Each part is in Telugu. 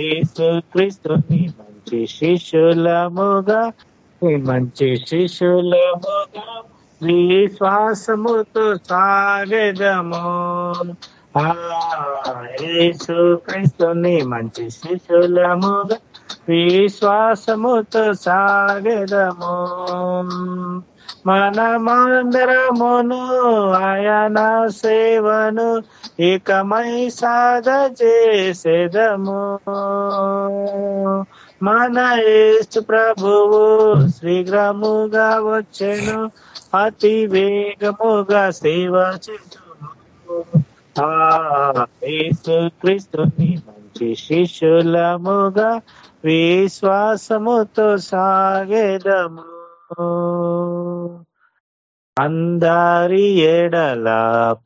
యేసు క్రీస్తుని మంచి శిష్యులముగా ఈ మంచి శిష్యులముగా విశ్వాసముతో సాగెదము. ఆ యేసు క్రీస్తుని మంచి శిష్యులముగా విశ్వాసముతో సాగదము. మనమందరమును ఆయన సేవను ఏకమై సాధ చేసేదము మన ఏసు ప్రభువు శీఘ్రముగా వచ్చెను అతి వేగముగా సేవ చేసు క్రీస్తుని మంచి శిష్యులముగా విశ్వాసముతో సాగేదము. అందరి ఎడల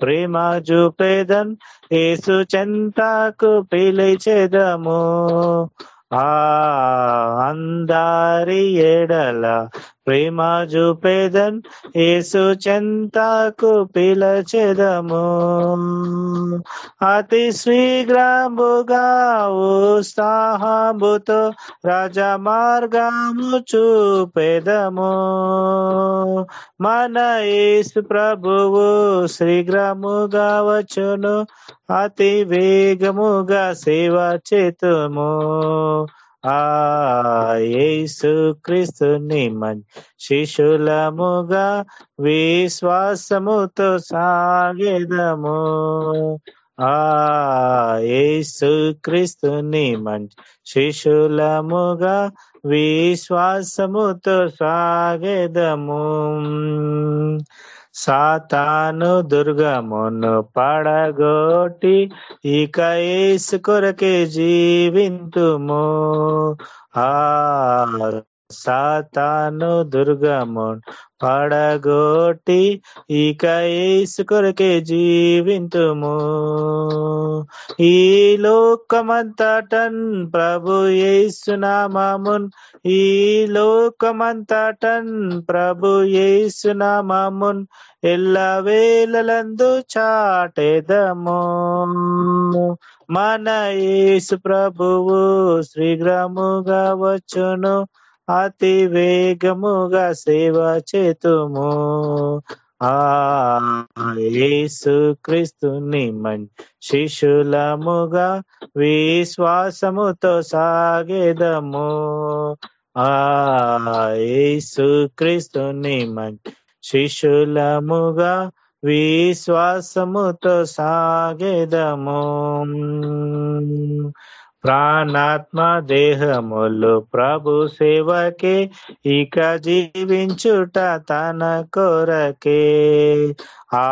ప్రేమ చూపేదన్ ఏసు చెంతకు పిలిచెదము. ఆ అందరి ఎడల ప్రేమ చూపేదన్ ఏసు చెంతకు పిలచెదము. అతి శీఘ్రముగా ఉత్సాహముతో రాజ మార్గము చూపెదము. మన ఏసు ప్రభువు శ్రీగ్రాముగా వచ్చును అతి వేగముగా సేవ చేతుము. ఆయేసు యేసు క్రీస్తుని మన్ శిశులముగా విశ్వాసముతో సాగేదము. ఆయేసు యేసు క్రీస్తుని మన్ శిశులముగా విశ్వాసముతో సాగేదము. సాతాను దుర్గమును పడగోటి ఇక ఏసు కొరకే జీవింతుము. ఆ సాతాను దుర్గము పడగొట్టి ఇక ఏసు కొరకే జీవింతుము. ఈ లోకమంతటన్ ప్రభు యేసునామమున్ ఈ లోకమంతటన్ ప్రభు యేసునామమున్ ఎల్ల వేలందు చాటెదము. మన ఏసు ప్రభువు శ్రీగ్రముగా వచ్చును. అతి వేగముగా సేవ చేతుము. ఆ యేసు క్రీస్తుని మన్ శిశులముగా విశ్వాసముతో సాగేదము. ఆ యేసు క్రీస్తుని మన్ శిశులముగా విశ్వాసముతో సాగేదము. ప్రాణాత్మ దేహములు ప్రభు సేవకే ఇక జీవించుట తన కొరకే. ఆ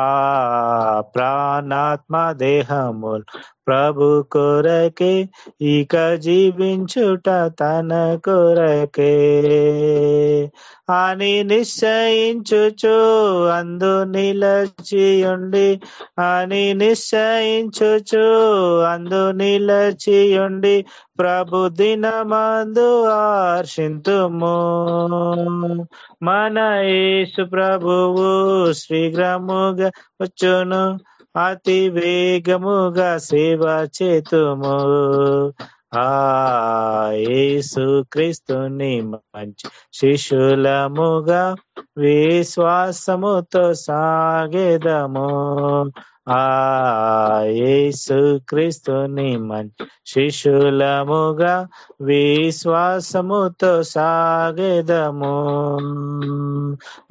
ప్రాణాత్మ దేహములు ప్రభు కొరకే ఇక జీవించుట తన కొరకే. అని నిశ్చయించుచు అందు నిలచియుండి అని నిశ్చయించుచు అందు నిలచియుండి ప్రభు దినమందు ఆర్షింతుము. మన యేసు ప్రభువు శ్రీగ్రముగా వచ్చును. అతి వేగముగా సేవ చేతుము. ఆసు క్రీస్తుని మంచి శిశులముగా విశ్వాసముతో సాగేదము. ఆ క్రీస్తుని మన్ శిశులముగా విశ్వాసముతో మన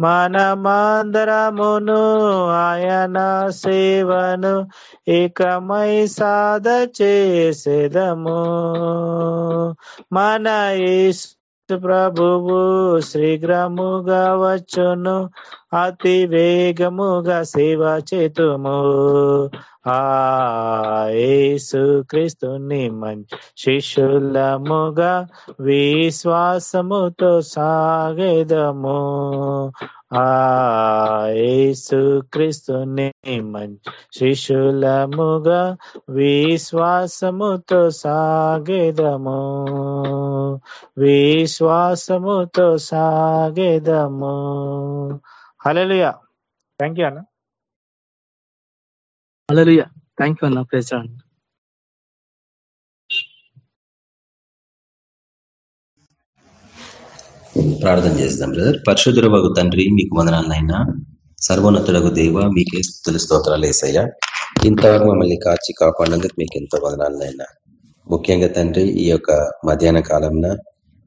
మనమందరమును ఆయన సేవను ఏకమై సాధ చేసేదము. మన యేసు ప్రభువు శీఘ్రముగా వచ్చును. అతి వేగముగా సేవ చేతుము. ఆసు క్రీస్తుని మంచి శిష్యులముగా విశ్వాసముతో సాగేదము. ఏసు క్రీస్తుని మంచి శిష్యులముగా విశ్వాసముతో సాగేదము. విశ్వాసముతో సాగేదము. హలలుయా థ్యాంక్ యూ అన్న. అలలుయ థ్యాంక్ యూ అన్న ప్రేసాడు ప్రార్థన చేద్దాం బ్రదర్. పరిశుద్ధుల తండ్రి మీకు వందనాలనైనా. సర్వోన్నతులకు దేవ మీకే స్థుతుల స్తోత్రాలు వేసయ్యా ఇంతవరకు మమ్మల్ని కాచి కాపాడినందుకు మీకు ఎంతో వందనాలనైనా. ముఖ్యంగా తండ్రి ఈ యొక్క మధ్యాహ్న కాలంన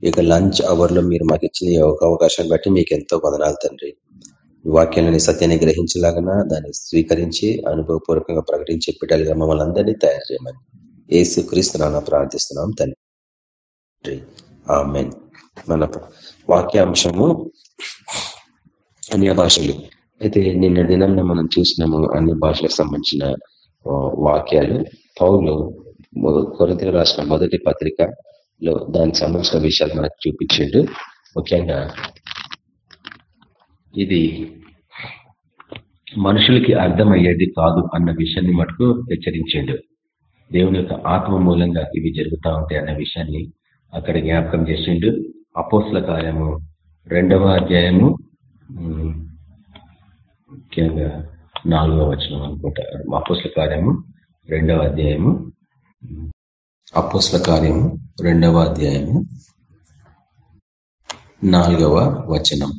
ఈ యొక్క లంచ్ అవర్లో మీరు మాకు ఇచ్చిన ఈ యొక్క అవకాశాన్ని బట్టి మీకు ఎంతో వదనాలు తండ్రి. వాక్యాలని సత్యాన్ని గ్రహించలాగన దాన్ని స్వీకరించి అనుభవపూర్వకంగా ప్రకటించే బిడ్డలుగా మమ్మల్ని అందరినీ తయారు చేయమని ఏసు క్రీస్తున్నా ప్రార్థిస్తున్నాం తండ్రి. ఆమెన్. మన వాక్యాంశము. అన్య భాషలు. అయితే నిన్న దినం మనం చూసినాము అన్ని భాషలకు సంబంధించిన వాక్యాలు. పౌలు కొరత రాసిన మొదటి పత్రికలో దానికి సంబంధించిన విషయాలు మనకు చూపించిండు. ముఖ్యంగా ఇది మనుషులకి అర్థమయ్యేది కాదు అన్న విషయాన్ని మటుకు హెచ్చరించిండు. దేవుని యొక్క ఆత్మ మూలంగా ఇవి జరుగుతూ ఉంటాయి అన్న విషయాన్ని అక్కడ జ్ఞాపకం చేసిండు. అపోస్ల కార్యము రెండవ అధ్యాయము ముఖ్యంగా నాలుగవ వచనం అనుకుంటా అపోస్ల కార్యము రెండవ అధ్యాయము అపోస్ల కార్యము రెండవ అధ్యాయము నాలుగవ వచనం.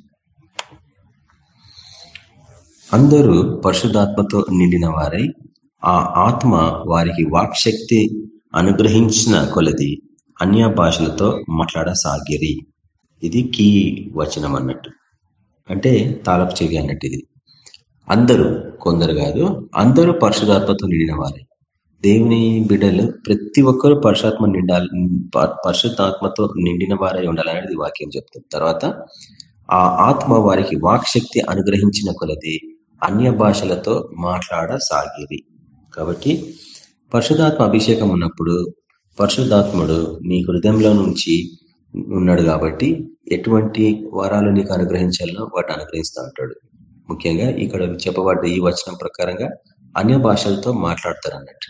అందరూ పరిశుధాత్మతో నిండిన వారై ఆ ఆత్మ వారికి వాక్శక్తి అనుగ్రహించిన కొలది. అన్య భాషలతో మాట్లాడసాగిరి. ఇది కీ వచనం అన్నట్టు. అంటే తాళపు చెవి అన్నట్టు ఇది. అందరూ కొందరు కాదు అందరూ పరిశుధాత్మతో నిండిన వారే. దేవుని బిడ్డలు ప్రతి ఒక్కరూ పరుషాత్మ నిండాలి పరిశుద్ధాత్మతో నిండిన వారై ఉండాలనేది వాక్యం చెప్తుంది. తర్వాత ఆ ఆత్మ వారికి వాక్శక్తి అనుగ్రహించిన కొలది అన్య భాషలతో మాట్లాడసాగిరి. కాబట్టి పరిశుధాత్మ అభిషేకం ఉన్నప్పుడు పరిశుద్ధాత్ముడు నీ హృదయంలో నుంచి ఉన్నాడు కాబట్టి ఎటువంటి వరాలు నీకు అనుగ్రహించాలో వాటిని అనుగ్రహిస్తూ ఉంటాడు. ముఖ్యంగా ఇక్కడ చెప్పబడ్డ ఈ వచనం ప్రకారంగా అన్య భాషలతో మాట్లాడతారు అన్నట్టు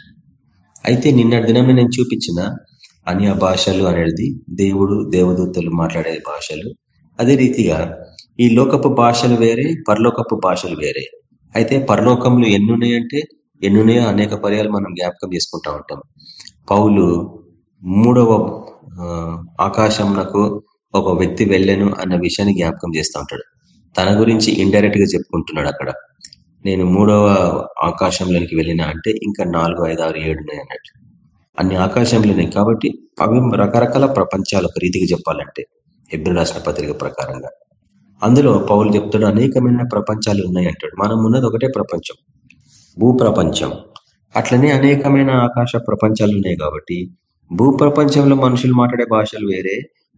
అయితే నిన్న దినం నేను చూపించిన అన్య భాషలు అనేది దేవుడు దేవదూతలు మాట్లాడే భాషలు. అదే రీతిగా ఈ లోకపు భాషలు వేరే పరలోకపు భాషలు వేరే. అయితే పరలోకంలో ఎన్నున్నాయంటే ఎన్నున్నాయో అనేక పర్యాలు మనం జ్ఞాపకం చేసుకుంటా ఉంటాం. పౌలు మూడవ ఆకాశంనకు ఒక వ్యక్తి వెళ్ళాను అన్న విషయాన్ని జ్ఞాపకం చేస్తూ ఉంటాడు. తన గురించి ఇండైరెక్ట్గా చెప్పుకుంటున్నాడు అక్కడ. నేను మూడవ ఆకాశంలోనికి వెళ్ళిన అంటే ఇంకా నాలుగు ఐదు ఆరు ఏడు ఉన్నాయి అన్నట్టు. అన్ని ఆకాశంలోనే కాబట్టి అవి రకరకాల ప్రపంచాలు ఒక రీతికి చెప్పాలంటే ఎబ్రి రాసిన పత్రిక ప్రకారంగా. అందులో పౌలు చెప్తాడు అనేకమైన ప్రపంచాలు ఉన్నాయి అంటాడు. మనం ఉన్నది ఒకటే ప్రపంచం భూ ప్రపంచం అట్లనే అనేకమైన ఆకాశ ప్రపంచాలు ఉన్నాయి కాబట్టి భూ ప్రపంచంలో మనుషులు మాట్లాడే భాషలు వేరే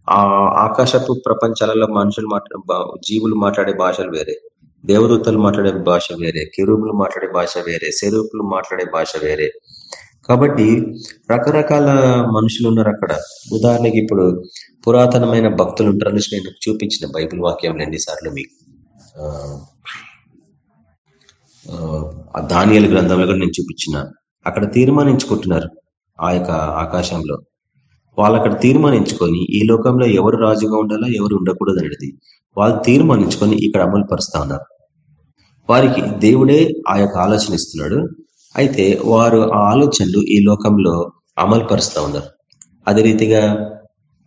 ఆ ఆకాశపు ప్రపంచాలలో మనుషులు మాట్లాడే జీవులు మాట్లాడే భాషలు వేరే దేవదూతలు మాట్లాడే భాష వేరే కిరూపులు మాట్లాడే భాష వేరే సెరూపులు మాట్లాడే భాష వేరే. కాబట్టి రకరకాల మనుషులు ఉన్నారు అక్కడ. ఉదాహరణకి ఇప్పుడు పురాతనమైన భక్తులు ఉంటారు నేను చూపించిన బైబిల్ వాక్యం ఎన్నిసార్లు మీకు ఆ ధాన్యాల గ్రంథంలో కూడా నేను చూపించిన? అక్కడ తీర్మానించుకుంటున్నారు ఆ యొక్క ఆకాశంలో. వాళ్ళు అక్కడ తీర్మానించుకొని ఈ లోకంలో ఎవరు రాజుగా ఉండాలా ఎవరు ఉండకూడదు అనేది వాళ్ళు తీర్మానించుకొని ఇక్కడ అమలు పరుస్తా ఉన్నారు. వారికి దేవుడే ఆ యొక్క ఆలోచన ఇస్తున్నాడు. అయితే వారు ఆ ఆలోచనలు ఈ లోకంలో అమలు పరుస్తూ ఉన్నారు. అదే రీతిగా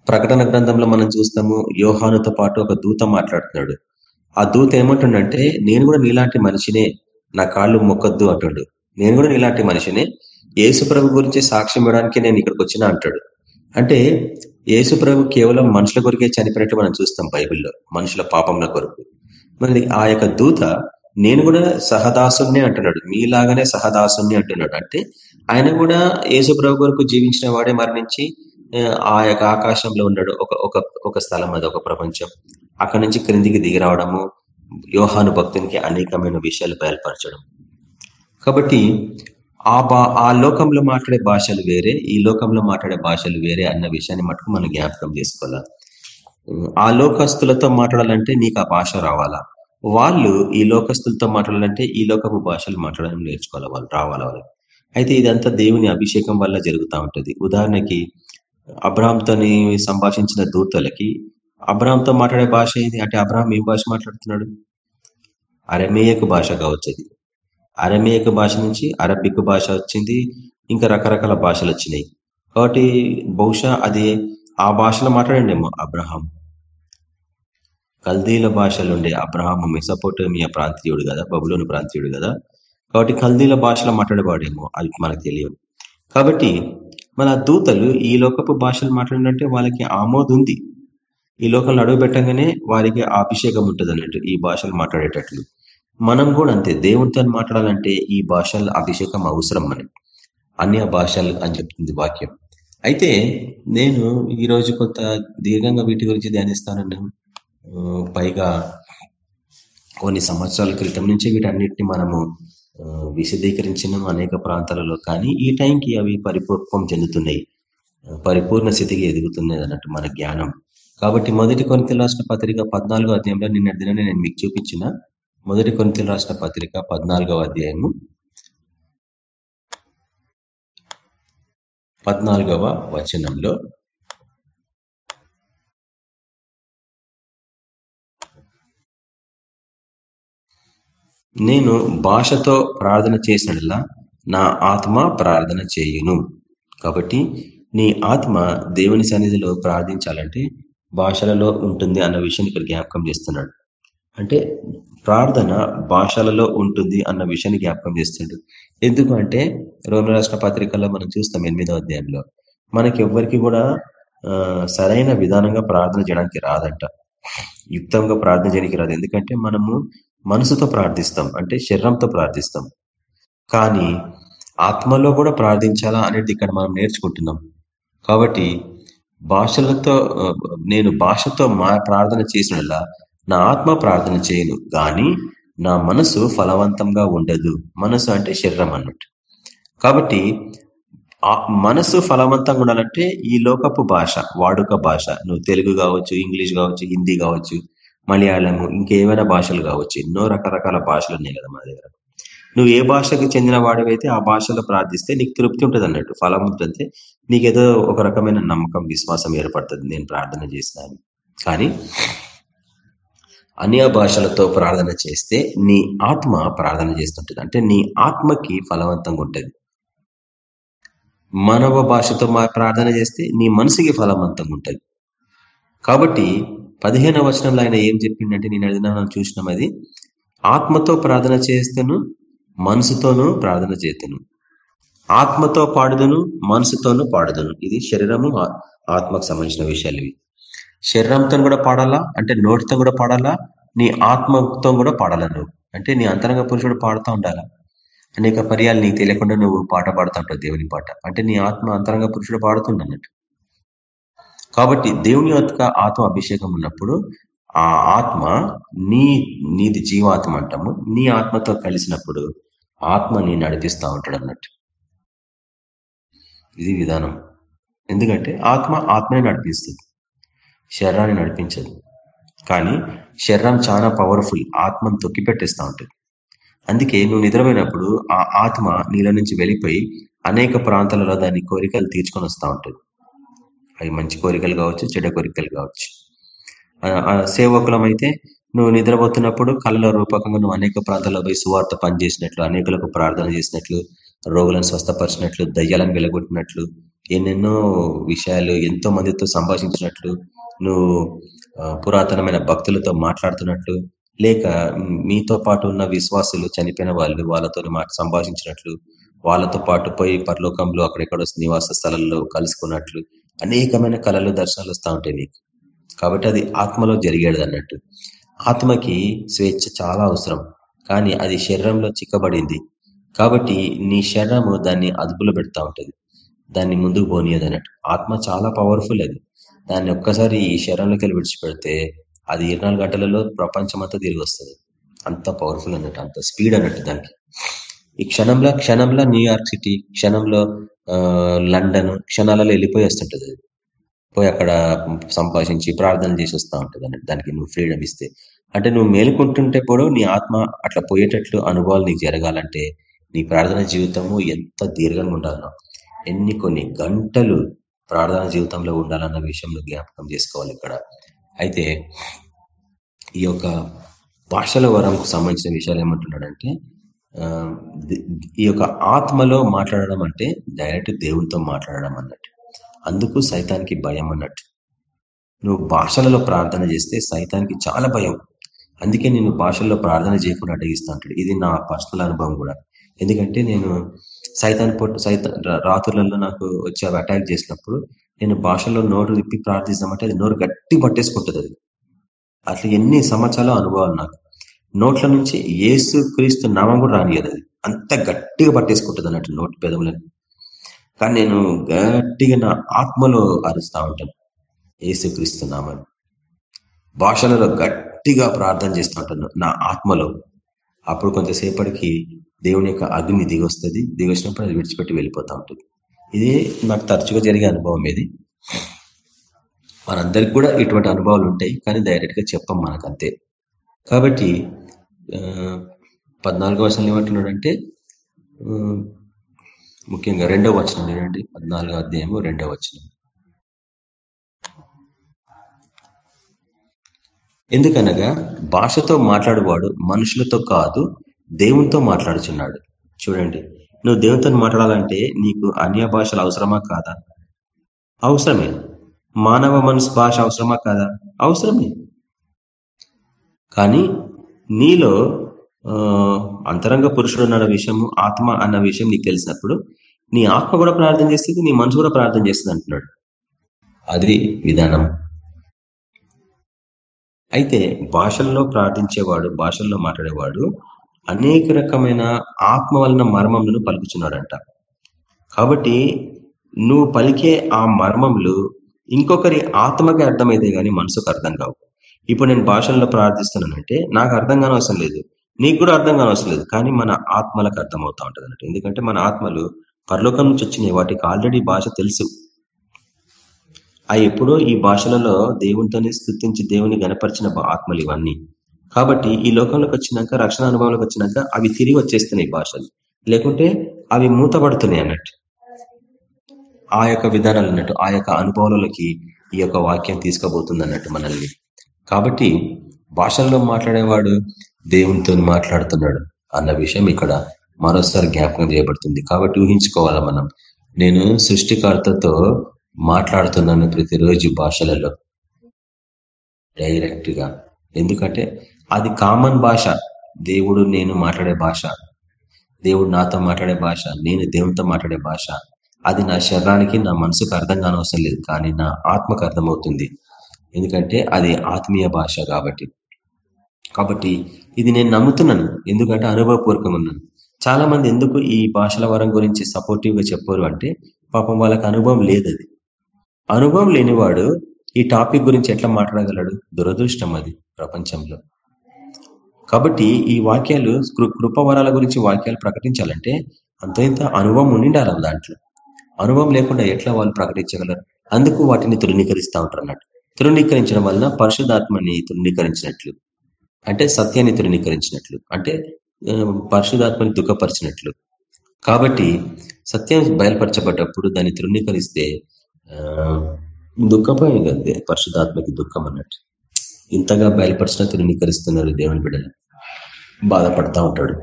ప్రకటన గ్రంథంలో మనం చూస్తాము యోహానుతో పాటు ఒక దూత మాట్లాడుతున్నాడు. ఆ దూత ఏమంటుండంటే నేను కూడా నీలాంటి మనిషినే నా కాళ్ళు మొక్కద్దు అంటాడు. నేను కూడా ఇలాంటి మనిషిని. ఏసుప్రభు ప్రభు గురించి సాక్ష్యం ఇవ్వడానికి నేను ఇక్కడికి వచ్చిన అంటాడు. అంటే ఏసుప్రభు ప్రభు కేవలం మనుషుల కొరికే చనిపోయినట్టు మనం చూస్తాం బైబిల్లో. మనుషుల పాపంల కొరకు. మరి ఆ యొక్క దూత నేను కూడా సహదాసుని అంటున్నాడు. మీలాగానే సహదాసుని అంటున్నాడు. అంటే ఆయన కూడా ఏసుప్రభు ప్రభు కొరకు జీవించిన వాడే మరణించి ఆ యొక్క ఆకాశంలో ఉన్నాడు. ఒక ఒక ఒక స్థలం అది ఒక ప్రపంచం. అక్కడి నుంచి క్రిందికి దిగి రావడము యోహాను భక్తునికి అనేకమైన విషయాలు బయలుపరచడం. కాబట్టి ఆ బా ఆ లోకంలో మాట్లాడే భాషలు వేరే ఈ లోకంలో మాట్లాడే భాషలు వేరే అన్న విషయాన్ని మటుకు మనం జ్ఞాపకం చేసుకోవాలా? ఆ లోకస్తులతో మాట్లాడాలంటే నీకు ఆ భాష రావాలా? వాళ్ళు ఈ లోకస్తులతో మాట్లాడాలంటే ఈ లోకపు భాషలు మాట్లాడడం నేర్చుకోవాలి వాళ్ళు రావాలా వాళ్ళు? అయితే ఇదంతా దేవుని అభిషేకం వల్ల జరుగుతూ ఉంటుంది. ఉదాహరణకి అబ్రామ్తోని సంభాషించిన దూతలకి అబ్రామ్తో మాట్లాడే భాష ఏది? అంటే అబ్రాహం ఏం భాష మాట్లాడుతున్నాడు? అరమేయకు భాష కావచ్చు అరమేయకు భాష నుంచి అరబిక్ భాష వచ్చింది. ఇంకా రకరకాల భాషలు వచ్చినాయి. కాబట్టి బహుశా అది ఆ భాషలో మాట్లాడండేమో అబ్రహాం. కల్దీల భాషలు ఉండే అబ్రహాం మెసపోటమియా ప్రాంతీయుడు కదా బబులోని ప్రాంతీయుడు కదా. కాబట్టి కల్దీల భాషలో మాట్లాడేవాడేమో అది మనకు తెలియదు. కాబట్టి మన దూతలు ఈ లోకపు భాషలు మాట్లాడినట్టే వాళ్ళకి ఆమోదం ఉంది ఈ లోకంలో అడుగు పెట్టంగానే వారికి అభిషేకం ఉంటుంది అన్నట్టు ఈ భాషలు మాట్లాడేటట్లు. మనం కూడా అంతే దేవునితో మాట్లాడాలంటే ఈ భాషల అభిషేకం అవసరం మనకి. అన్య భాషలు అని చెప్తుంది వాక్యం. అయితే నేను ఈరోజు కొంత దీర్ఘంగా వీటి గురించి ధ్యానిస్తానని పైగా కొన్ని సంవత్సరాల క్రితం నుంచి వీటన్నిటిని మనము విశదీకరించినాం అనేక ప్రాంతాలలో. కానీ ఈ టైంకి అవి పరిపక్వం చెందుతున్నాయి. పరిపూర్ణ స్థితికి ఎదుగుతున్నాయి అన్నట్టు మన జ్ఞానం. కాబట్టి మొదటి కొనితలు రాసిన పత్రిక పద్నాలుగో అధ్యాయంలో నిన్న దిననే నేను మీకు చూపించిన. మొదటి కొనితలు రాసిన పత్రిక పద్నాలుగవ అధ్యాయము. పద్నాలుగవ వచనంలో. నేను భాషతో ప్రార్థన చేసినట్లా నా ఆత్మ ప్రార్థన చేయును. కాబట్టి నీ ఆత్మ దేవుని సన్నిధిలో ప్రార్థించాలంటే భాషలలో ఉంటుంది అన్న విషయాన్ని ఇక్కడ జ్ఞాపకం చేస్తున్నాడు. అంటే ప్రార్థన భాషలలో ఉంటుంది అన్న విషయాన్ని జ్ఞాపకం చేస్తాడు ఎందుకంటే రోమ రాష్ట్ర పత్రికల్లో మనం చూస్తాం ఎనిమిదో అధ్యాయంలో మనకి ఎవ్వరికి కూడా సరైన విధానంగా ప్రార్థన చేయడానికి రాదంట. యుక్తంగా ప్రార్థన చేయడానికి రాదు. ఎందుకంటే మనము మనసుతో ప్రార్థిస్తాం అంటే శరీరంతో ప్రార్థిస్తాం. కానీ ఆత్మలో కూడా ప్రార్థించాలా అనేది ఇక్కడ మనం నేర్చుకుంటున్నాం. కాబట్టి భాషలతో నేను భాషతో మా ప్రార్థన చేసినలా నా ఆత్మ ప్రార్థన చేయను. కానీ నా మనసు ఫలవంతంగా ఉండదు. మనసు అంటే శరీరం అన్నట్టు. కాబట్టి మనసు ఫలవంతంగా ఉండాలంటే ఈ లోకపు భాష వాడుక భాష నువ్వు తెలుగు కావచ్చు ఇంగ్లీష్ కావచ్చు హిందీ కావచ్చు మలయాళము ఇంకేమైనా భాషలు కావచ్చు ఎన్నో రకరకాల భాషలు ఉన్నాయి కదా మన దగ్గర. నువ్వు ఏ భాషకు చెందిన వాడివైతే ఆ భాషలో ప్రార్థిస్తే నీకు తృప్తి ఉంటుంది అన్నట్టు. ఫలం ఉంటుంది నీకేదో ఒక రకమైన నమ్మకం విశ్వాసం ఏర్పడుతుంది. నేను ప్రార్థన చేసినాను. కానీ అన్య భాషలతో ప్రార్థన చేస్తే నీ ఆత్మ ప్రార్థన చేస్తుంటుంది. అంటే నీ ఆత్మకి ఫలవంతంగా ఉంటుంది. మానవ భాషతో ప్రార్థన చేస్తే నీ మనసుకి ఫలవంతంగా ఉంటుంది. కాబట్టి పదిహేనవ వచనంలో ఆయన ఏం చెప్పిండంటే నేను అడిగిన చూసినాం అది ఆత్మతో ప్రార్థన చేస్తేను మనసుతోనూ ప్రార్థన చేతును. ఆత్మతో పాడుదును మనసుతోనూ పాడుదును. ఇది శరీరము ఆత్మకు సంబంధించిన విషయాలు ఇవి. శరీరంతో కూడా పాడాలా? అంటే నోటితో కూడా పాడాలా? నీ ఆత్మతో కూడా పాడాలా నువ్వు? అంటే నీ అంతరంగ పురుషుడు పాడుతూ ఉండాలా? అనేక పర్యాలు నీకు తెలియకుండా నువ్వు పాట పాడుతూ ఉంటావు దేవుని పాట. అంటే నీ ఆత్మ అంతరంగ పురుషుడు పాడుతుండన్నట్టు. కాబట్టి దేవుని యొక్క ఆత్మ అభిషేకం ఉన్నప్పుడు ఆ ఆత్మ నీ నీది జీవాత్మ అంటాము. నీ ఆత్మతో కలిసినప్పుడు ఆత్మని నడిపిస్తూ ఉంటాడు అన్నట్టు. ఇది విధానం. ఎందుకంటే ఆత్మ ఆత్మని నడిపిస్తుంది. శరీరాన్ని నడిపించదు. కానీ శరీరం చాలా పవర్ఫుల్ ఆత్మను తొక్కి పెట్టేస్తూ ఉంటుంది. అందుకే నువ్వు నిద్రపోయినప్పుడు ఆ ఆత్మ నీళ్ళ నుంచి వెళ్ళిపోయి అనేక ప్రాంతాలలో దాని కోరికలు తీర్చుకొని వస్తూ ఉంటుంది. అవి మంచి కోరికలు కావచ్చు చెడ్డ కోరికలు కావచ్చు. సేవకులం అయితే నువ్వు నిద్రపోతున్నప్పుడు కళల రూపకంగా నువ్వు అనేక ప్రాంతాల్లో పోయి సువార్త పనిచేసినట్లు అనేకులకు ప్రార్థన చేసినట్లు రోగులను స్వస్థపరిచినట్లు దయ్యాలను వెలగొట్టినట్లు ఎన్నెన్నో విషయాలు ఎంతో మందితో సంభాషించినట్లు నువ్వు పురాతనమైన భక్తులతో మాట్లాడుతున్నట్లు లేక మీతో పాటు ఉన్న విశ్వాసులు చనిపోయిన వాళ్ళు వాళ్ళతో సంభాషించినట్లు వాళ్ళతో పాటు పోయి పరలోకంలో అక్కడెక్కడ నివాస స్థలంలో కలుసుకున్నట్లు అనేకమైన కళలు దర్శనాలు వస్తూ ఉంటాయి నీకు. కాబట్టి అది ఆత్మలో జరిగేది అన్నట్టు. ఆత్మకి స్వేచ్ఛ చాలా అవసరం. కానీ అది శరీరంలో చిక్కబడింది. కాబట్టి నీ శరీరము దాన్ని అదుపులో పెడతా ఉంటది. దాన్ని ముందుకు పోనీయదు అన్నట్టు ఆత్మ చాలా పవర్ఫుల్ అది. దాన్ని ఒక్కసారి ఈ శరీరంలోకి వెళ్ళి విడిచిపెడితే అది ఇరవై గంటలలో ప్రపంచం అంతా తిరిగి వస్తుంది. అంత పవర్ఫుల్ అన్నట్టు అంత స్పీడ్ అన్నట్టు దానికి. ఈ క్షణంలో క్షణంలో న్యూయార్క్ సిటీ క్షణంలో లండన్ క్షణాలలో వెళ్ళిపోయి వస్తుంటది పోయి అక్కడ సంభాషించి ప్రార్థన చేసి వస్తూ ఉంటుంది అన్నట్టు. దానికి నువ్వు ఫ్రీడమ్ ఇస్తే. అంటే నువ్వు మేలుకుంటుంటే కూడా నీ ఆత్మ అట్లా పోయేటట్లు అనుభవాలు నీకు జరగాలంటే నీ ప్రార్థన జీవితము ఎంత దీర్ఘంగా ఉండాలనో ఎన్ని కొన్ని గంటలు ప్రార్థన జీవితంలో ఉండాలన్న విషయంలో జ్ఞాపకం చేసుకోవాలి ఇక్కడ. అయితే ఈ యొక్క భాషల వరంకు సంబంధించిన విషయాలు ఏమంటున్నాడంటే ఈ యొక్క ఆత్మలో మాట్లాడడం అంటే డైరెక్ట్ దేవునితో మాట్లాడడం అన్నట్టు. అందుకు సైతానికి భయం అన్నట్టు. నువ్వు భాషలలో ప్రార్థన చేస్తే సైతానికి చాలా భయం. అందుకే నేను భాషల్లో ప్రార్థన చేయకుండా అడిగిస్తా ఉంటాడు ఇది నా పర్సనల్ అనుభవం కూడా. ఎందుకంటే నేను సైతాన్ పొట్టు సైతా రాత్రులలో నాకు వచ్చి అవి అటాక్ చేసినప్పుడు నేను భాషల్లో నోరు విప్పి ప్రార్థిస్తామంటే అది నోరు గట్టి పట్టేసుకుంటుంది అది. అట్లా ఎన్ని సంవత్సరాల అనుభవాలు నాకు. నోట్ల నుంచి ఏసు క్రీస్తు నామం కూడా రానియదు అది. అంత గట్టిగా పట్టేసుకుంటుంది అన్నట్టు నోటి పెదవులని. కానీ నేను గట్టిగా నా ఆత్మలో అరుస్తా ఉంటాను. ఏసు భాషలలో గట్టిగా ప్రార్థన చేస్తూ ఉంటాను నా ఆత్మలో. అప్పుడు కొంతసేపటికి దేవుని యొక్క అగ్ని దిగొస్తుంది దిగొచ్చినప్పుడు అది విడిచిపెట్టి వెళ్ళిపోతూ ఉంటుంది. ఇది నాకు తరచుగా జరిగే అనుభవం ఇది. మనందరికి కూడా ఇటువంటి అనుభవాలు ఉంటాయి కానీ డైరెక్ట్గా చెప్పం చెప్పం మనకంతే. కాబట్టి పద్నాలుగో వర్షాలు ఏమంటున్నాడంటే ముఖ్యంగా రెండవ వచనం ఏంటంటే పద్నాలుగో అధ్యాయము రెండవ వచనం. ఎందుకనగా భాషతో మాట్లాడేవాడు మనుషులతో కాదు దేవునితో మాట్లాడుచున్నాడు. చూడండి నువ్వు దేవునితో మాట్లాడాలంటే నీకు అన్య భాషలు అవసరమా కాదా? అవసరమే. మానవ మనసు భాష అవసరమా కాదా? అవసరమే. కానీ నీలో అంతరంగ పురుషుడు అన్న విషయము ఆత్మ అన్న విషయం నీకు తెలిసినప్పుడు నీ ఆత్మ కూడా ప్రార్థన చేస్తుంది నీ మనసు కూడా ప్రార్థన చేస్తుంది అంటున్నాడు. అది విధానం. అయితే భాషల్లో ప్రార్థించేవాడు భాషల్లో మాట్లాడేవాడు అనేక రకమైన ఆత్మ వలన మర్మములను పలుకుతున్నాడంట కాబట్టి నువ్వు పలికే ఆ మర్మములు ఇంకొకరి ఆత్మకి అర్థమైతే గాని మనసుకు అర్థం కావు. ఇప్పుడు నేను భాషల్లో ప్రార్థిస్తున్నానంటే నాకు అర్థం కానవసరం లేదు. నీకు కూడా అర్థం కానవసరం లేదు కానీ మన ఆత్మలకు అర్థం అవుతా ఉంటుంది అన్నట్టు ఎందుకంటే మన ఆత్మలు పరలోకం నుంచి వచ్చినాయి వాటికి ఆల్రెడీ భాష తెలుసు. ఆ ఎప్పుడో ఈ భాషలలో దేవునితోనే స్థుతించి దేవుని గనపరిచిన ఆత్మలు ఇవన్నీ. కాబట్టి ఈ లోకంలోకి వచ్చినాక రక్షణ అనుభవంలోకి వచ్చినాక అవి తిరిగి వచ్చేస్తున్నాయి భాషలు. లేకుంటే అవి మూతపడుతున్నాయి అన్నట్టు. ఆ యొక్క విధానాలు అన్నట్టు ఆ యొక్క అనుభవాలకి ఈ యొక్క వాక్యం తీసుకుపోతుంది అన్నట్టు మనల్ని. కాబట్టి భాషల్లో మాట్లాడేవాడు దేవునితో మాట్లాడుతున్నాడు అన్న విషయం ఇక్కడ మరోసారి జ్ఞాపకం చేయబడుతుంది. కాబట్టి ఊహించుకోవాలా మనం? నేను సృష్టికర్తతో మాట్లాడుతున్నాను ప్రతిరోజు భాషలలో. డైరెక్ట్గా ఎందుకంటే అది కామన్ భాష. దేవుడు నేను మాట్లాడే భాష. దేవుడు నాతో మాట్లాడే భాష. నేను దేవునితో మాట్లాడే భాష. అది నా శరీరానికి నా మనసుకు అర్థం కానవసరం లేదు. కానీ నా ఆత్మకు అర్థమవుతుంది. ఎందుకంటే అది ఆత్మీయ భాష కాబట్టి. కాబట్టి ఇది నేను నమ్ముతున్నాను. ఎందుకంటే అనుభవపూర్వకంగా ఉన్నాను చాలా మంది ఎందుకు ఈ భాషల వరం గురించి సపోర్టివ్గా చెప్పారు అంటే పాపం వాళ్ళకి అనుభవం లేదు అనుభవం లేనివాడు ఈ టాపిక్ గురించి ఎట్లా మాట్లాడగలడు? దురదృష్టం అది ప్రపంచంలో. కాబట్టి ఈ వాక్యాలు కృపవరాల గురించి వాక్యాలు ప్రకటించాలంటే అంత ఇంత అనుభవం ఉండిండాలి దాంట్లో. అనుభవం లేకుండా ఎట్లా వాళ్ళు ప్రకటించగలరు? అందుకు వాటిని తృణీకరిస్తూ ఉంటారు అన్నట్టు తృణీకరించడం వలన పరిశుధాత్మని తృణీకరించినట్లు. అంటే సత్యాన్ని తృణీకరించినట్లు అంటే పరిశుధాత్మని దుఃఖపరిచినట్లు. కాబట్టి సత్యం బయలుపరచబడ్డప్పుడు దాన్ని తృణీకరిస్తే దుఃఖపోయింది అంతే పరిశుధాత్మకి దుఃఖం అన్నట్టు. ఇంతగా బయలుపరిచిన తృణీకరిస్తున్నారు దేవుని బిడ్డలు. బాధపడతా ఉంటాడు.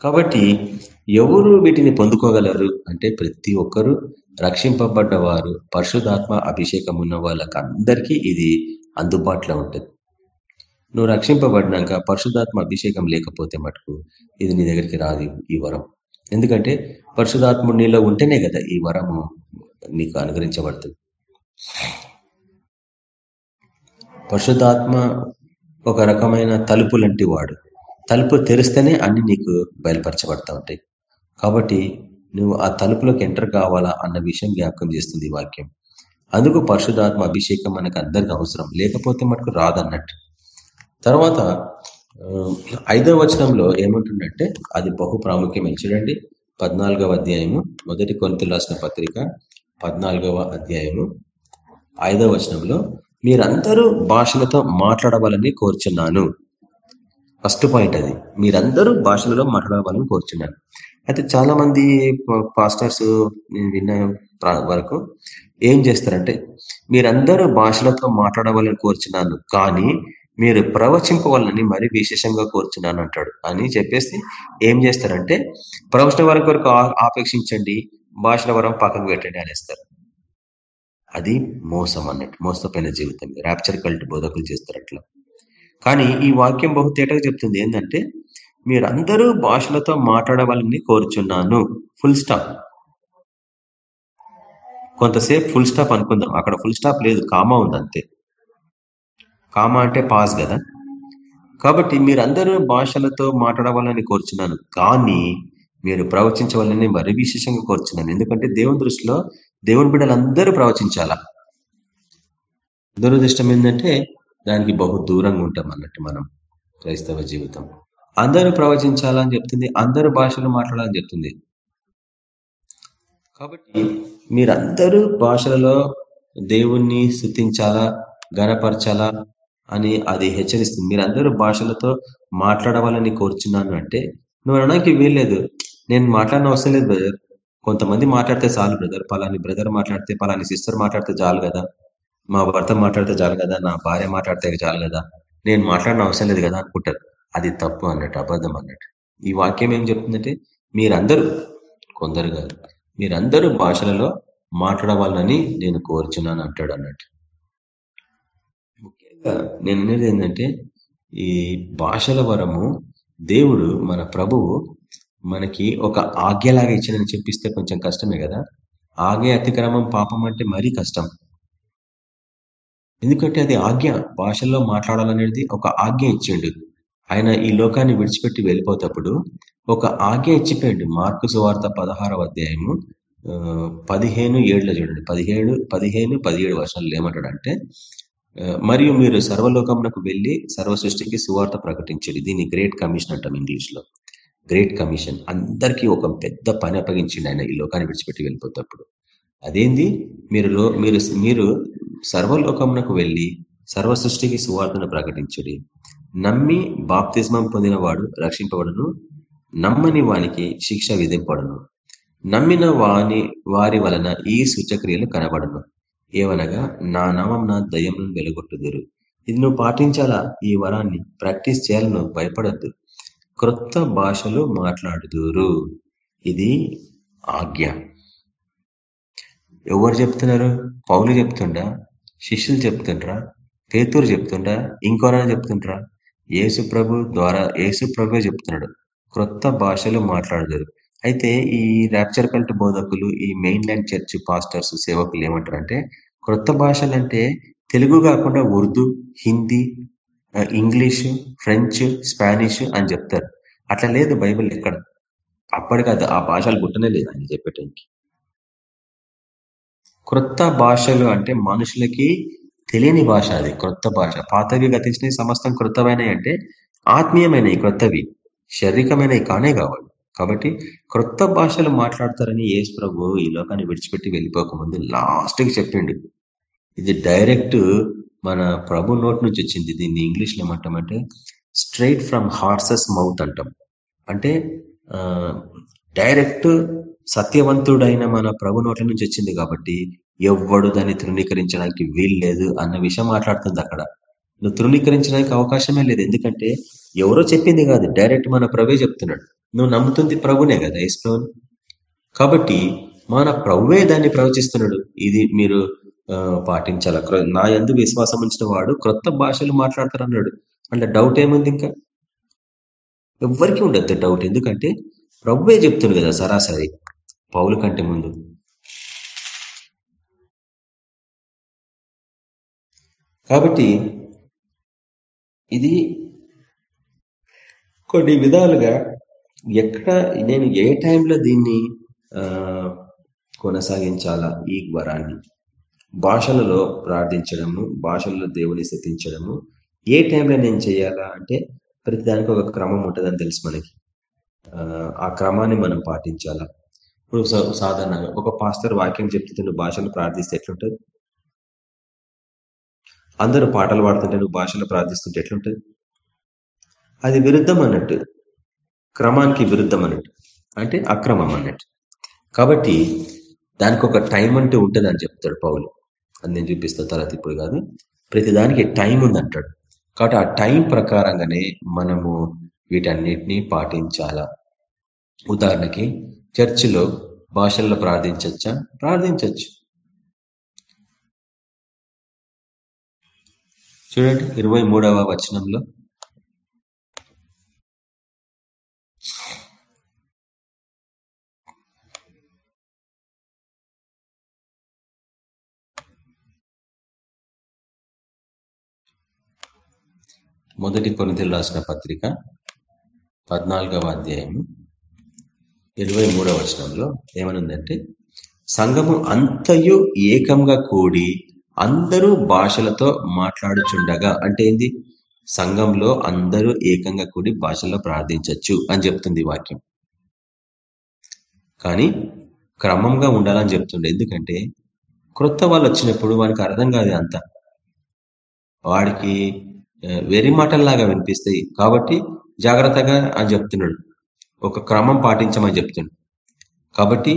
కాబట్టి ఎవరు వీటిని పొందుకోగలరు? అంటే ప్రతి ఒక్కరు రక్షింపబడ్డవారు పరిశుధాత్మ అభిషేకం ఉన్న వాళ్ళకందరికీ ఇది అందుబాటులో ఉంటుంది. నువ్వు రక్షింపబడినాక పరిశుధాత్మ అభిషేకం లేకపోతే మటుకు ఇది నీ దగ్గరికి రాదు ఈ వరం. ఎందుకంటే పరిశుధాత్ముడు నీలో ఉంటేనే కదా ఈ వరము నీకు అనుగ్రహించబడుతుంది. పరిశుధాత్మ ఒక రకమైన తలుపు లాంటి వాడు. తలుపు తెరిస్తేనే అన్ని నీకు బయలుపరచబడతా ఉంటాయి. కాబట్టి నువ్వు ఆ తలుపులోకి ఎంటర్ కావాలా అన్న విషయం జ్ఞాపకం చేస్తుంది ఈ వాక్యం. అందుకు పరిశుధాత్మ అభిషేకం మనకు అందరికి అవసరం. లేకపోతే మనకు రాదన్నట్టు. తర్వాత ఐదవ వచనంలో ఏముంటుందంటే అది బహు ప్రాముఖ్యమైన చూడండి పద్నాలుగవ అధ్యాయము మొదటి కొనుతలు రాసిన పత్రిక పద్నాలుగవ అధ్యాయము ఐదవ వచనంలో మీరందరూ భాషలతో మాట్లాడవాలని కోరుచున్నాను. ఫస్ట్ పాయింట్ అది. మీరందరూ భాషలలో మాట్లాడవాలని కోరుచున్నాను. అయితే చాలా మంది పాస్టర్స్ నేను విన్న వరకు ఏం చేస్తారంటే మీరందరూ భాషలతో మాట్లాడవాలని కోరుచున్నాను కానీ మీరు ప్రవచింపవాలని మరి విశేషంగా కోరుచున్నాను అంటాడు. అని చెప్పేసి ఏం చేస్తారంటే ప్రవచన వరకు వరకు ఆపేక్షించండి భాషల వరం పక్కకు పెట్టండి అనేస్తారు. అది మోసం అన్నట్టు మోసపోయిన జీవితం. ర్యాప్చర్ కల్ట్ బోధకులు చేస్తారు అట్లా. కానీ ఈ వాక్యం బహు తేటగా చెప్తుంది ఏంటంటే మీరందరూ భాషలతో మాట్లాడవాలని కోరుచున్నాను. ఫుల్ స్టాప్ కొంతసేపు ఫుల్ స్టాప్ అనుకుందాం. అక్కడ ఫుల్ స్టాప్ లేదు. కామా ఉంది అంతే కామా అంటే పాస్ కదా. కాబట్టి మీరందరూ భాషలతో మాట్లాడవాలని కోరుచున్నాను. కానీ మీరు ప్రవచించవాలని మరి విశేషంగా కోరుచున్నాను. ఎందుకంటే దేవుని దృష్టిలో దేవుని బిడ్డలందరూ ప్రవచించాలా? దురదృష్టం ఏంటంటే దానికి బహు దూరంగా ఉంటాం అన్నట్టు మనం క్రైస్తవ జీవితం. అందరూ ప్రవచించాలని చెప్తుంది అందరూ భాషలు మాట్లాడాలని చెప్తుంది. కాబట్టి మీరందరూ భాషలలో దేవుణ్ణి స్థుతించాలా గనపరచాలా అని అది హెచ్చరిస్తుంది. మీరందరూ భాషలతో మాట్లాడవాలని కోరుచున్నాను అంటే నువ్వు అనడానికి వీల్లేదు. నేను మాట్లాడిన అవసరం లేదు బ్రదర్ కొంతమంది మాట్లాడితే చాలు బ్రదర్ పలాని బ్రదర్ మాట్లాడితే పలాని సిస్టర్ మాట్లాడితే చాలు కదా. మా భర్త మాట్లాడితే చాలు కదా. నా భార్య మాట్లాడితే చాలు కదా. నేను మాట్లాడిన అవసరం లేదు కదా అనుకుంటారు. అది తప్పు అన్నట్టు అబద్ధం అన్నట్టు. ఈ వాక్యం ఏం చెప్తుందంటే మీరందరూ కొందరు కాదు మీరందరూ భాషలలో మాట్లాడవాలని నేను కోరుచున్నాను అంటాడు అన్నట్టు. ముఖ్యంగా నేను అనేది ఏంటంటే ఈ భాషల వరము దేవుడు మన ప్రభువు మనకి ఒక ఆజ్ఞలాగా ఇచ్చిందని చెప్పిస్తే కొంచెం కష్టమే కదా. ఆజ్ఞ అతిక్రమం పాపం అంటే మరీ కష్టం. ఎందుకంటే అది ఆజ్ఞ భాషల్లో మాట్లాడాలనేది ఒక ఆజ్ఞ ఇచ్చిండు. ఆయన ఈ లోకాన్ని విడిచిపెట్టి వెళ్ళిపోతప్పుడు ఒక ఆజ్ఞ ఇచ్చిపోయాడు. మార్కు సువార్త పదహారవ అధ్యాయము పదిహేను ఏడులో చూడండి. పదిహేడు పదిహేను పదిహేడు వర్షాలు ఏమంటాడంటే మరియు మీరు సర్వలోకమునకు వెళ్ళి సర్వ సృష్టికి సువార్త ప్రకటించండి. దీన్ని గ్రేట్ కమిషన్ అంటాం ఇంగ్లీష్లో గ్రేట్ కమిషన్. అందరికీ ఒక పెద్ద పని అప్పగించింది ఆయన ఈ లోకాన్ని విడిచిపెట్టి వెళ్ళిపోతప్పుడు. అదేంది? మీరు మీరు మీరు సర్వలోకమునకు వెళ్ళి సర్వ సృష్టికి సువార్తను ప్రకటించడి. నమ్మి బాప్తిజమం పొందిన వాడు రక్షింపబడును నమ్మని వానికి శిక్ష విధింపడును నమ్మిన వాని వారి వలన ఈ సూచక్రియలు కనబడను. ఏవనగా నా నామం నా దయ్యం వెలుగొట్టుదురు. ఇది నువ్వు పాటించాలా? ఈ వరాన్ని ప్రాక్టీస్ చేయాలను భయపడద్దు. క్రొత్త భాషలు మాట్లాడుదురు. ఇది ఆజ్ఞ. ఎవరు చెప్తున్నారు? పౌలు చెప్తుండా? శిష్యులు చెప్తుండ్రా? పేతూరు చెప్తుండ్రా ఇంకోనైనా చెప్తుండ్రా? యేసు ప్రభు ద్వారా యేసు ప్రభు చెప్తున్నాడు. క్రొత్త భాషలు మాట్లాడతారు. అయితే ఈ ర్యాప్చర్ కల్ట్ బోధకులు ఈ మెయిన్ ల్యాండ్ చర్చ్ పాస్టర్స్ సేవకులు ఏమంటారంటే క్రొత్త భాషలు అంటే తెలుగు కాకుండా Urdu Hindi English French Spanish అని చెప్తారు. అట్లా లేదు బైబిల్ ఎక్కడ? అప్పటికి ఆ భాషలు పుట్టనే లేదు అని చెప్పేటానికి. క్రొత్త భాషలు అంటే మనుషులకి తెలియని భాష అది క్రొత్త భాష. పాతవి గతించినవి సమస్తం క్రొత్తమైనవి అంటే ఆత్మీయమైనవి క్రొత్తవి శారీరకమైనవి కానే కావాలి. కాబట్టి క్రొత్త భాషలు మాట్లాడతారని యేసు ప్రభు ఈ లోకాన్ని విడిచిపెట్టి వెళ్ళిపోకముందు లాస్ట్కి చెప్పిండు. ఇది డైరెక్ట్ మన ప్రభు నోట్ నుంచి వచ్చింది. దీన్ని ఇంగ్లీష్లో ఏమంటామంటే స్ట్రైట్ ఫ్రమ్ హార్సెస్ మౌత్ అంటాం. అంటే డైరెక్ట్ సత్యవంతుడైన మన ప్రభు నోట్ల నుంచి వచ్చింది కాబట్టి ఎవ్వడు దాన్ని తృణీకరించడానికి వీల్లేదు అన్న విషయం మాట్లాడుతుంది అక్కడ. నువ్వు తృణీకరించడానికి అవకాశమే లేదు. ఎందుకంటే ఎవరో చెప్పింది కాదు. డైరెక్ట్ మన ప్రభే చెప్తున్నాడు. నువ్వు నమ్ముతుంది ప్రభునే కదా యేసు కాబట్టి మన ప్రభువే దాన్ని ప్రవచిస్తున్నాడు. ఇది మీరు పాటించాల? నా ఎందు విశ్వాసం ఉంచిన వాడు క్రొత్త భాషలు మాట్లాడతారు అన్నాడు అంటే డౌట్ ఏముంది ఇంకా? ఎవరికి ఉండద్దు డౌట్ ఎందుకంటే ప్రభువే చెప్తుంది కదా సరాసరి. పౌలు కంటే ముందు. కాబట్టి ఇది కొన్ని విధాలుగా ఎక్కడ నేను ఏ టైంలో దీన్ని కొనసాగించాలా ఈ వరాన్ని? భాషలలో ప్రార్థించడము భాషలలో దేవుని స్థితించడము ఏ టైంలో నేను చేయాలా అంటే ప్రతి దానికి ఒక క్రమం ఉంటుందని తెలుసు మనకి. ఆ క్రమాన్ని మనం పాటించాలా? ఇప్పుడు సాధారణంగా ఒక పాస్టర్ వాక్యం చెప్తే నువ్వు భాషలు ప్రార్థిస్తే ఎట్లుంటుంది? అందరూ పాటలు పాడుతుంటే నువ్వు భాషలో ప్రార్థిస్తుంటే ఎట్లుంటుంది? అది విరుద్ధం అన్నట్టు. క్రమానికి విరుద్ధం అన్నట్టు. అంటే అక్రమం అన్నట్టు. కాబట్టి దానికి ఒక టైం అంటే ఉంటుంది అని చెప్తాడు పౌలు. అది నేను చూపిస్తా తర్వాత ఇప్పుడు కాదు. ప్రతి దానికి టైం ఉంది అంటాడు. కాబట్టి ఆ టైం ప్రకారంగానే మనము వీటన్నిటినీ పాటించాలా? ఉదాహరణకి చర్చిలో భాషల్లో ప్రార్థించచ్చా? ప్రార్థించవచ్చు చూడండి ఇరవై మూడవ వచనంలో. మొదటి కొనితలు రాసిన పత్రిక పద్నాలుగవ అధ్యాయము ఇరవై మూడవ వచనంలో ఏమనుందంటే సంఘము అంతయు ఏకంగా కూడి అందరూ భాషలతో మాట్లాడుచుండగా అంటే ఏంది? సంఘంలో అందరూ ఏకంగా కూడి భాషల్లో ప్రార్థించవచ్చు అని చెప్తుంది వాక్యం. కానీ క్రమంగా ఉండాలని చెప్తుండే. ఎందుకంటే క్రొత్త వాళ్ళు వచ్చినప్పుడు వానికి అర్థం కాదు అంత వాడికి వెరి మాటల్లాగా వినిపిస్తాయి. కాబట్టి జాగ్రత్తగా అని చెప్తున్నాడు. ఒక క్రమం పాటించమని చెప్తున్నాడు. కాబట్టి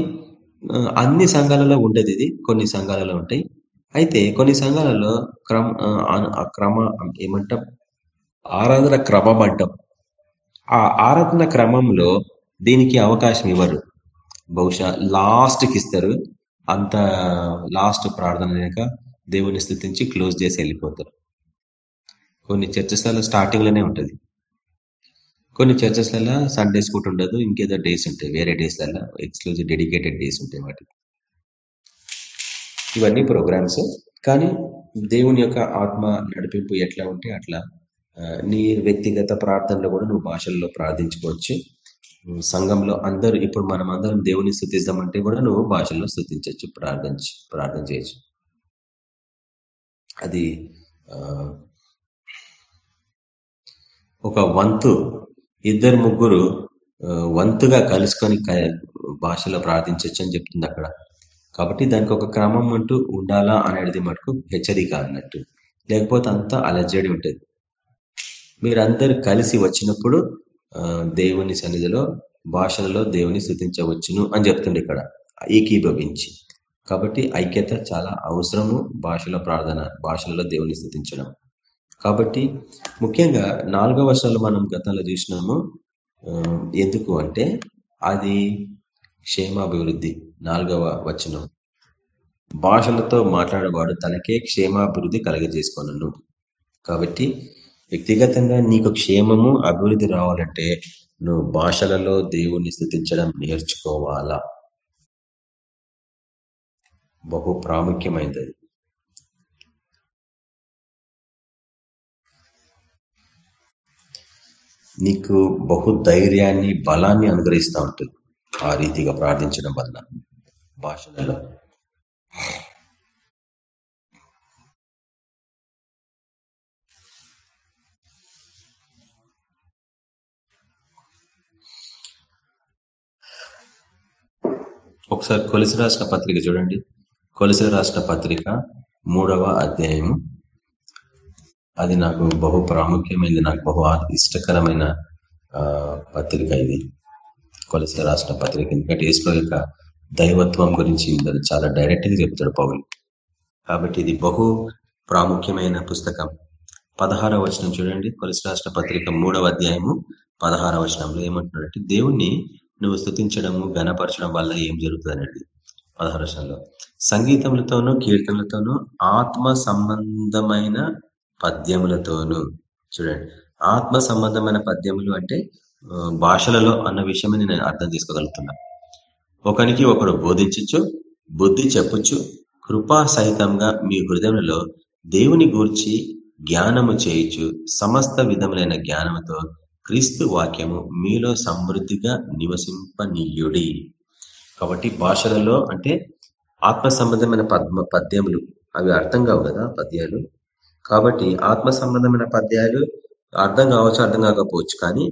అన్ని సంఘాలలో ఉండేది ఇది. కొన్ని సంఘాలలో ఉంటాయి. అయితే కొన్ని సంఘాలలో క్రమ క్రమ ఏమంటాం? ఆరాధన క్రమం అంటాం. ఆ ఆరాధన క్రమంలో దీనికి అవకాశం ఇవ్వరు. బహుశా లాస్ట్కి ఇస్తారు. అంత లాస్ట్ ప్రార్థన లేక దేవుని స్థుతించి క్లోజ్ చేసి వెళ్ళిపోతారు. కొన్ని చర్చస్లలో స్టార్టింగ్లోనే ఉంటుంది. కొన్ని చర్చస్లలో సండేస్ కూడా ఉండదు. ఇంకేదో డేస్ ఉంటాయి. వేరే డేస్లలో ఎక్స్క్లూజివ్ డెడికేటెడ్ డేస్ ఉంటాయి వాటికి. ఇవన్నీ ప్రోగ్రామ్స్. కానీ దేవుని యొక్క ఆత్మ నడిపింపు ఎట్లా ఉంటే అట్లా నీ వ్యక్తిగత ప్రార్థనలో కూడా నువ్వు భాషల్లో ప్రార్థించుకోవచ్చు. సంఘంలో అందరూ ఇప్పుడు మనం అందరం దేవుని స్థుతిద్దామంటే కూడా నువ్వు భాషల్లో స్థుతించవచ్చు ప్రార్థన ప్రార్థన చేయొచ్చు. అది ఒక వంతు ఇద్దరు ముగ్గురు వంతుగా కలుసుకొని భాషలో ప్రార్థించవచ్చు అని చెప్తుంది అక్కడ. కాబట్టి దానికి ఒక క్రమం అంటూ ఉండాలా అనేది మటుకు హెచ్చరిక అన్నట్టు. లేకపోతే అంతా అలజడి ఉంటుంది. మీరందరు కలిసి వచ్చినప్పుడు దేవుని సన్నిధిలో భాషలలో దేవుని స్థుతించవచ్చును అని చెప్తుండే ఇక్కడ ఏకీభవించి. కాబట్టి ఐక్యత చాలా అవసరము భాషల ప్రార్థన భాషలలో దేవుని స్థుతించడం. కాబట్టి ముఖ్యంగా నాలుగవ వర్షాలు మనం గతంలో చూసినాము ఎందుకు అంటే అది క్షేమాభివృద్ధి. నాలుగవ వచనం. భాషలతో మాట్లాడేవాడు తనకే క్షేమాభివృద్ధి కలగజేసుకున్నాను కాబట్టి వ్యక్తిగతంగా నీకు క్షేమము అభివృద్ధి రావాలంటే నువ్వు భాషలలో దేవుణ్ణి స్థుతించడం నేర్చుకోవాలా? బహు ప్రాముఖ్యమైనది నీకు బహు ధైర్యాన్ని బలాన్ని అనుగ్రహిస్తూ ఉంటుంది. ఆ రీతిగా ప్రార్థించడం వల్ల భాషలలో. ఒకసారి కొలిసి రాసిన పత్రిక చూడండి. కొలిసి రాసిన పత్రిక మూడవ అధ్యాయము. అది నాకు బహు ప్రాముఖ్యమైనది నాకు బహు ఇష్టకరమైన పత్రిక ఇది. కొలసి రాసిన పత్రిక. ఎందుకంటే ఏసులో యొక్క దైవత్వం గురించి చాలా డైరెక్ట్గా చెప్తాడు పౌలు. కాబట్టి ఇది బహు ప్రాముఖ్యమైన పుస్తకం. పదహారవ వచనం చూడండి. కొలసి రాష్ట్ర పత్రిక మూడవ అధ్యాయము పదహారవ వచనంలో ఏమంటున్నాడంటే దేవుణ్ణి నువ్వు స్థుతించడము గణపరచడం వల్ల ఏం జరుగుతుంది అనేది పదహారు వచనంలో సంగీతములతోనూ కీర్తనలతోనూ ఆత్మ సంబంధమైన పద్యములతోనూ చూడండి. ఆత్మ సంబంధమైన పద్యములు అంటే భాషలలో అన్న విషయమే నేను అర్థం చేసుకోగలుగుతున్నా. ఒకరికి ఒకడు బోధించచ్చు బుద్ధి చెప్పచ్చు కృపా సహితంగా మీ హృదయంలో దేవుని గూర్చి జ్ఞానము చేయొచ్చు సమస్త విధములైన జ్ఞానముతో క్రీస్తు వాక్యము మీలో సమృద్ధిగా నివసింపనీయుడి. కాబట్టి భాషలలో అంటే ఆత్మ సంబంధమైన పద్మ పద్యములు అవి అర్థం కావు కదా పద్యాలు. కాబట్టి ఆత్మ సంబంధమైన పద్యాలు అర్థం కావచ్చు అర్థం కాకపోవచ్చు కానీ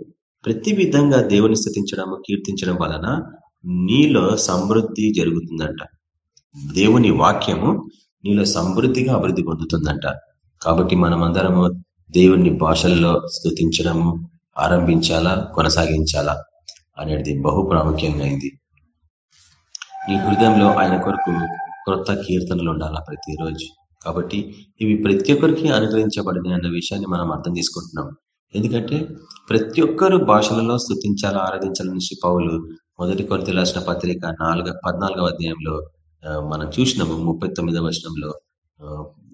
ప్రతి విధంగా దేవుని స్థుతించడం కీర్తించడం వలన నీలో సమృద్ధి జరుగుతుందంట. దేవుని వాక్యము నీలో సమృద్ధిగా అభివృద్ధి పొందుతుందంట. కాబట్టి మనమందరము దేవుని భాషల్లో స్థుతించడము ఆరంభించాలా కొనసాగించాలా అనేది బహు ప్రాముఖ్యంగా అయింది. నీ హృదయంలో ఆయన కొరకు క్రొత్త కీర్తనలు ఉండాలా ప్రతిరోజు? కాబట్టి ఇవి ప్రతి ఒక్కరికి అనుగ్రహించబడింది అన్న విషయాన్ని మనం అర్థం చేసుకుంటున్నాం. ఎందుకంటే ప్రతి ఒక్కరు భాషలలో స్థుతించాలి ఆరాధించాలని పౌలు మొదటి కొరత రాసిన పత్రిక నాలుగ పద్నాలుగవ అధ్యాయంలో మనం చూసినాము ముప్పై తొమ్మిదవ వర్షంలో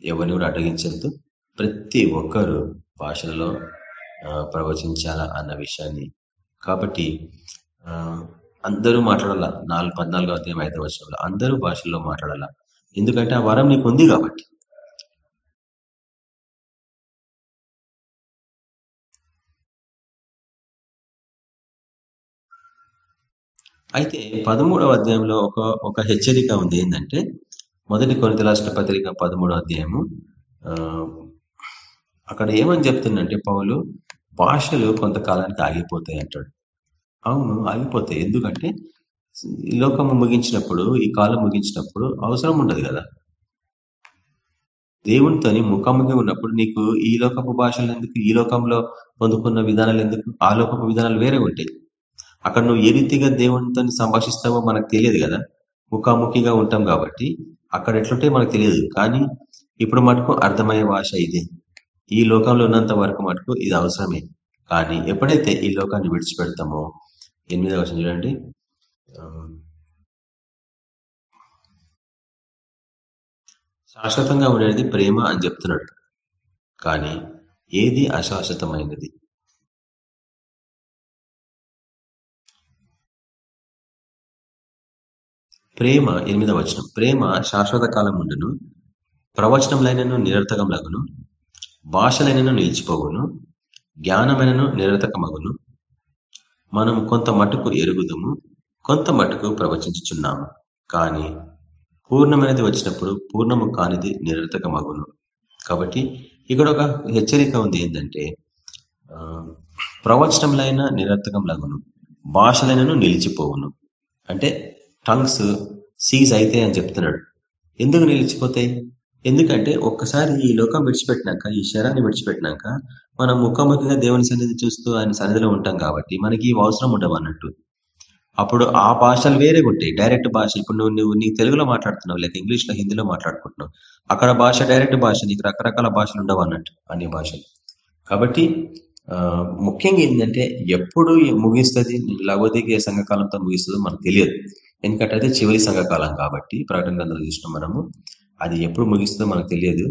ఎవరిని కూడా అడ్డగించద్దు ప్రతి ఒక్కరు భాషలలో ప్రవచించాలా అన్న విషయాన్ని. కాబట్టి అందరూ మాట్లాడాల? నాలుగు పద్నాలుగో అధ్యాయం ఐదవ వర్షంలో అందరూ భాషల్లో మాట్లాడాల? ఎందుకంటే ఆ వరం నీకు ఉంది కాబట్టి. అయితే పదమూడవ అధ్యాయంలో ఒక ఒక హెచ్చరిక ఉంది ఏంటంటే మొదటి కొనిత రాష్ట్ర పత్రిక పదమూడవ అధ్యాయము అక్కడ ఏమని చెప్తుందంటే పౌలు భాషలు కొంతకాలానికి ఆగిపోతాయి అంటాడు. అవును ఆగిపోతాయి. ఎందుకంటే ఈ లోకము ముగించినప్పుడు ఈ కాలం ముగించినప్పుడు అవసరం ఉండదు కదా. దేవునితోని ముఖాముఖి ఉన్నప్పుడు నీకు ఈ లోకపు భాషలు ఎందుకు ఈ లోకంలో పొందుకున్న విధానాలు ఎందుకు ఆ లోకపు విధానాలు వేరే ఉంటాయి. అక్కడ నువ్వు ఏ రీతిగా దేవునితో సంభాషిస్తావో మనకు తెలియదు కదా. ముఖాముఖిగా ఉంటాం కాబట్టి అక్కడ ఎట్లుంటే మనకు తెలియదు. కానీ ఇప్పుడు మటుకు అర్థమయ్యే భాష ఇదే. ఈ లోకంలో ఉన్నంత వరకు మటుకు ఇది అవసరమే. కానీ ఎప్పుడైతే ఈ లోకాన్ని విడిచిపెడతామో ఎనిమిదవ వర్షం చూడండి. శాశ్వతంగా ఉండేది ప్రేమ అని చెప్తున్నాడు. కానీ ఏది అశాశ్వతమైనది? ప్రేమ ఎనిమిదవ వచనం. ప్రేమ శాశ్వత కాలం ఉండును ప్రవచనంలైనను నిరర్థకమగును భాషలైనను నిలిచిపోవును జ్ఞానమైనను నిరర్థకమగును. మనం కొంత మటుకు ఎరుగుదము కొంత మటుకు ప్రవచించుచున్నాము. కానీ పూర్ణమైనది వచ్చినప్పుడు పూర్ణము కానిది నిరర్థకమగును. కాబట్టి ఇక్కడ ఒక హెచ్చరిక ఉంది ఏంటంటే ప్రవచనంలైన నిరర్థకంలగును భాషలైనను నిలిచిపోవును. అంటే టంగ్స్ సీజ్ అయితే అని చెప్తున్నాడు. ఎందుకు నిలిచిపోతాయి? ఎందుకంటే ఒక్కసారి ఈ లోకం విడిచిపెట్టినాక ఈ శరాన్ని విడిచిపెట్టినాక మనం ముఖాముఖిగా దేవుని సన్నిధి చూస్తూ ఆయన సన్నిధిలో ఉంటాం కాబట్టి మనకి అవసరం ఉండవు అన్నట్టు. అప్పుడు ఆ భాషలు వేరే ఉంటాయి. డైరెక్ట్ భాష ఇప్పుడు నువ్వు నువ్వు నీ తెలుగులో మాట్లాడుతున్నావు లేక ఇంగ్లీష్లో హిందీలో మాట్లాడుకుంటున్నావు. అక్కడ భాష డైరెక్ట్ భాష నీకు రకరకాల భాషలు ఉండవు అన్నట్టు అన్ని భాషలు. కాబట్టి ముఖ్యంగా ఏంటంటే ఎప్పుడు ముగిస్తుంది? లవోదిక సంఘకాలంతో ముగిస్తుందో మనకు తెలియదు. ఎందుకంటే అది చివరి సంఘకాలం కాబట్టి ప్రకటన గ్రంథాలు చూసినాం మనము. అది ఎప్పుడు ముగిస్తుందో మనకు తెలియదు.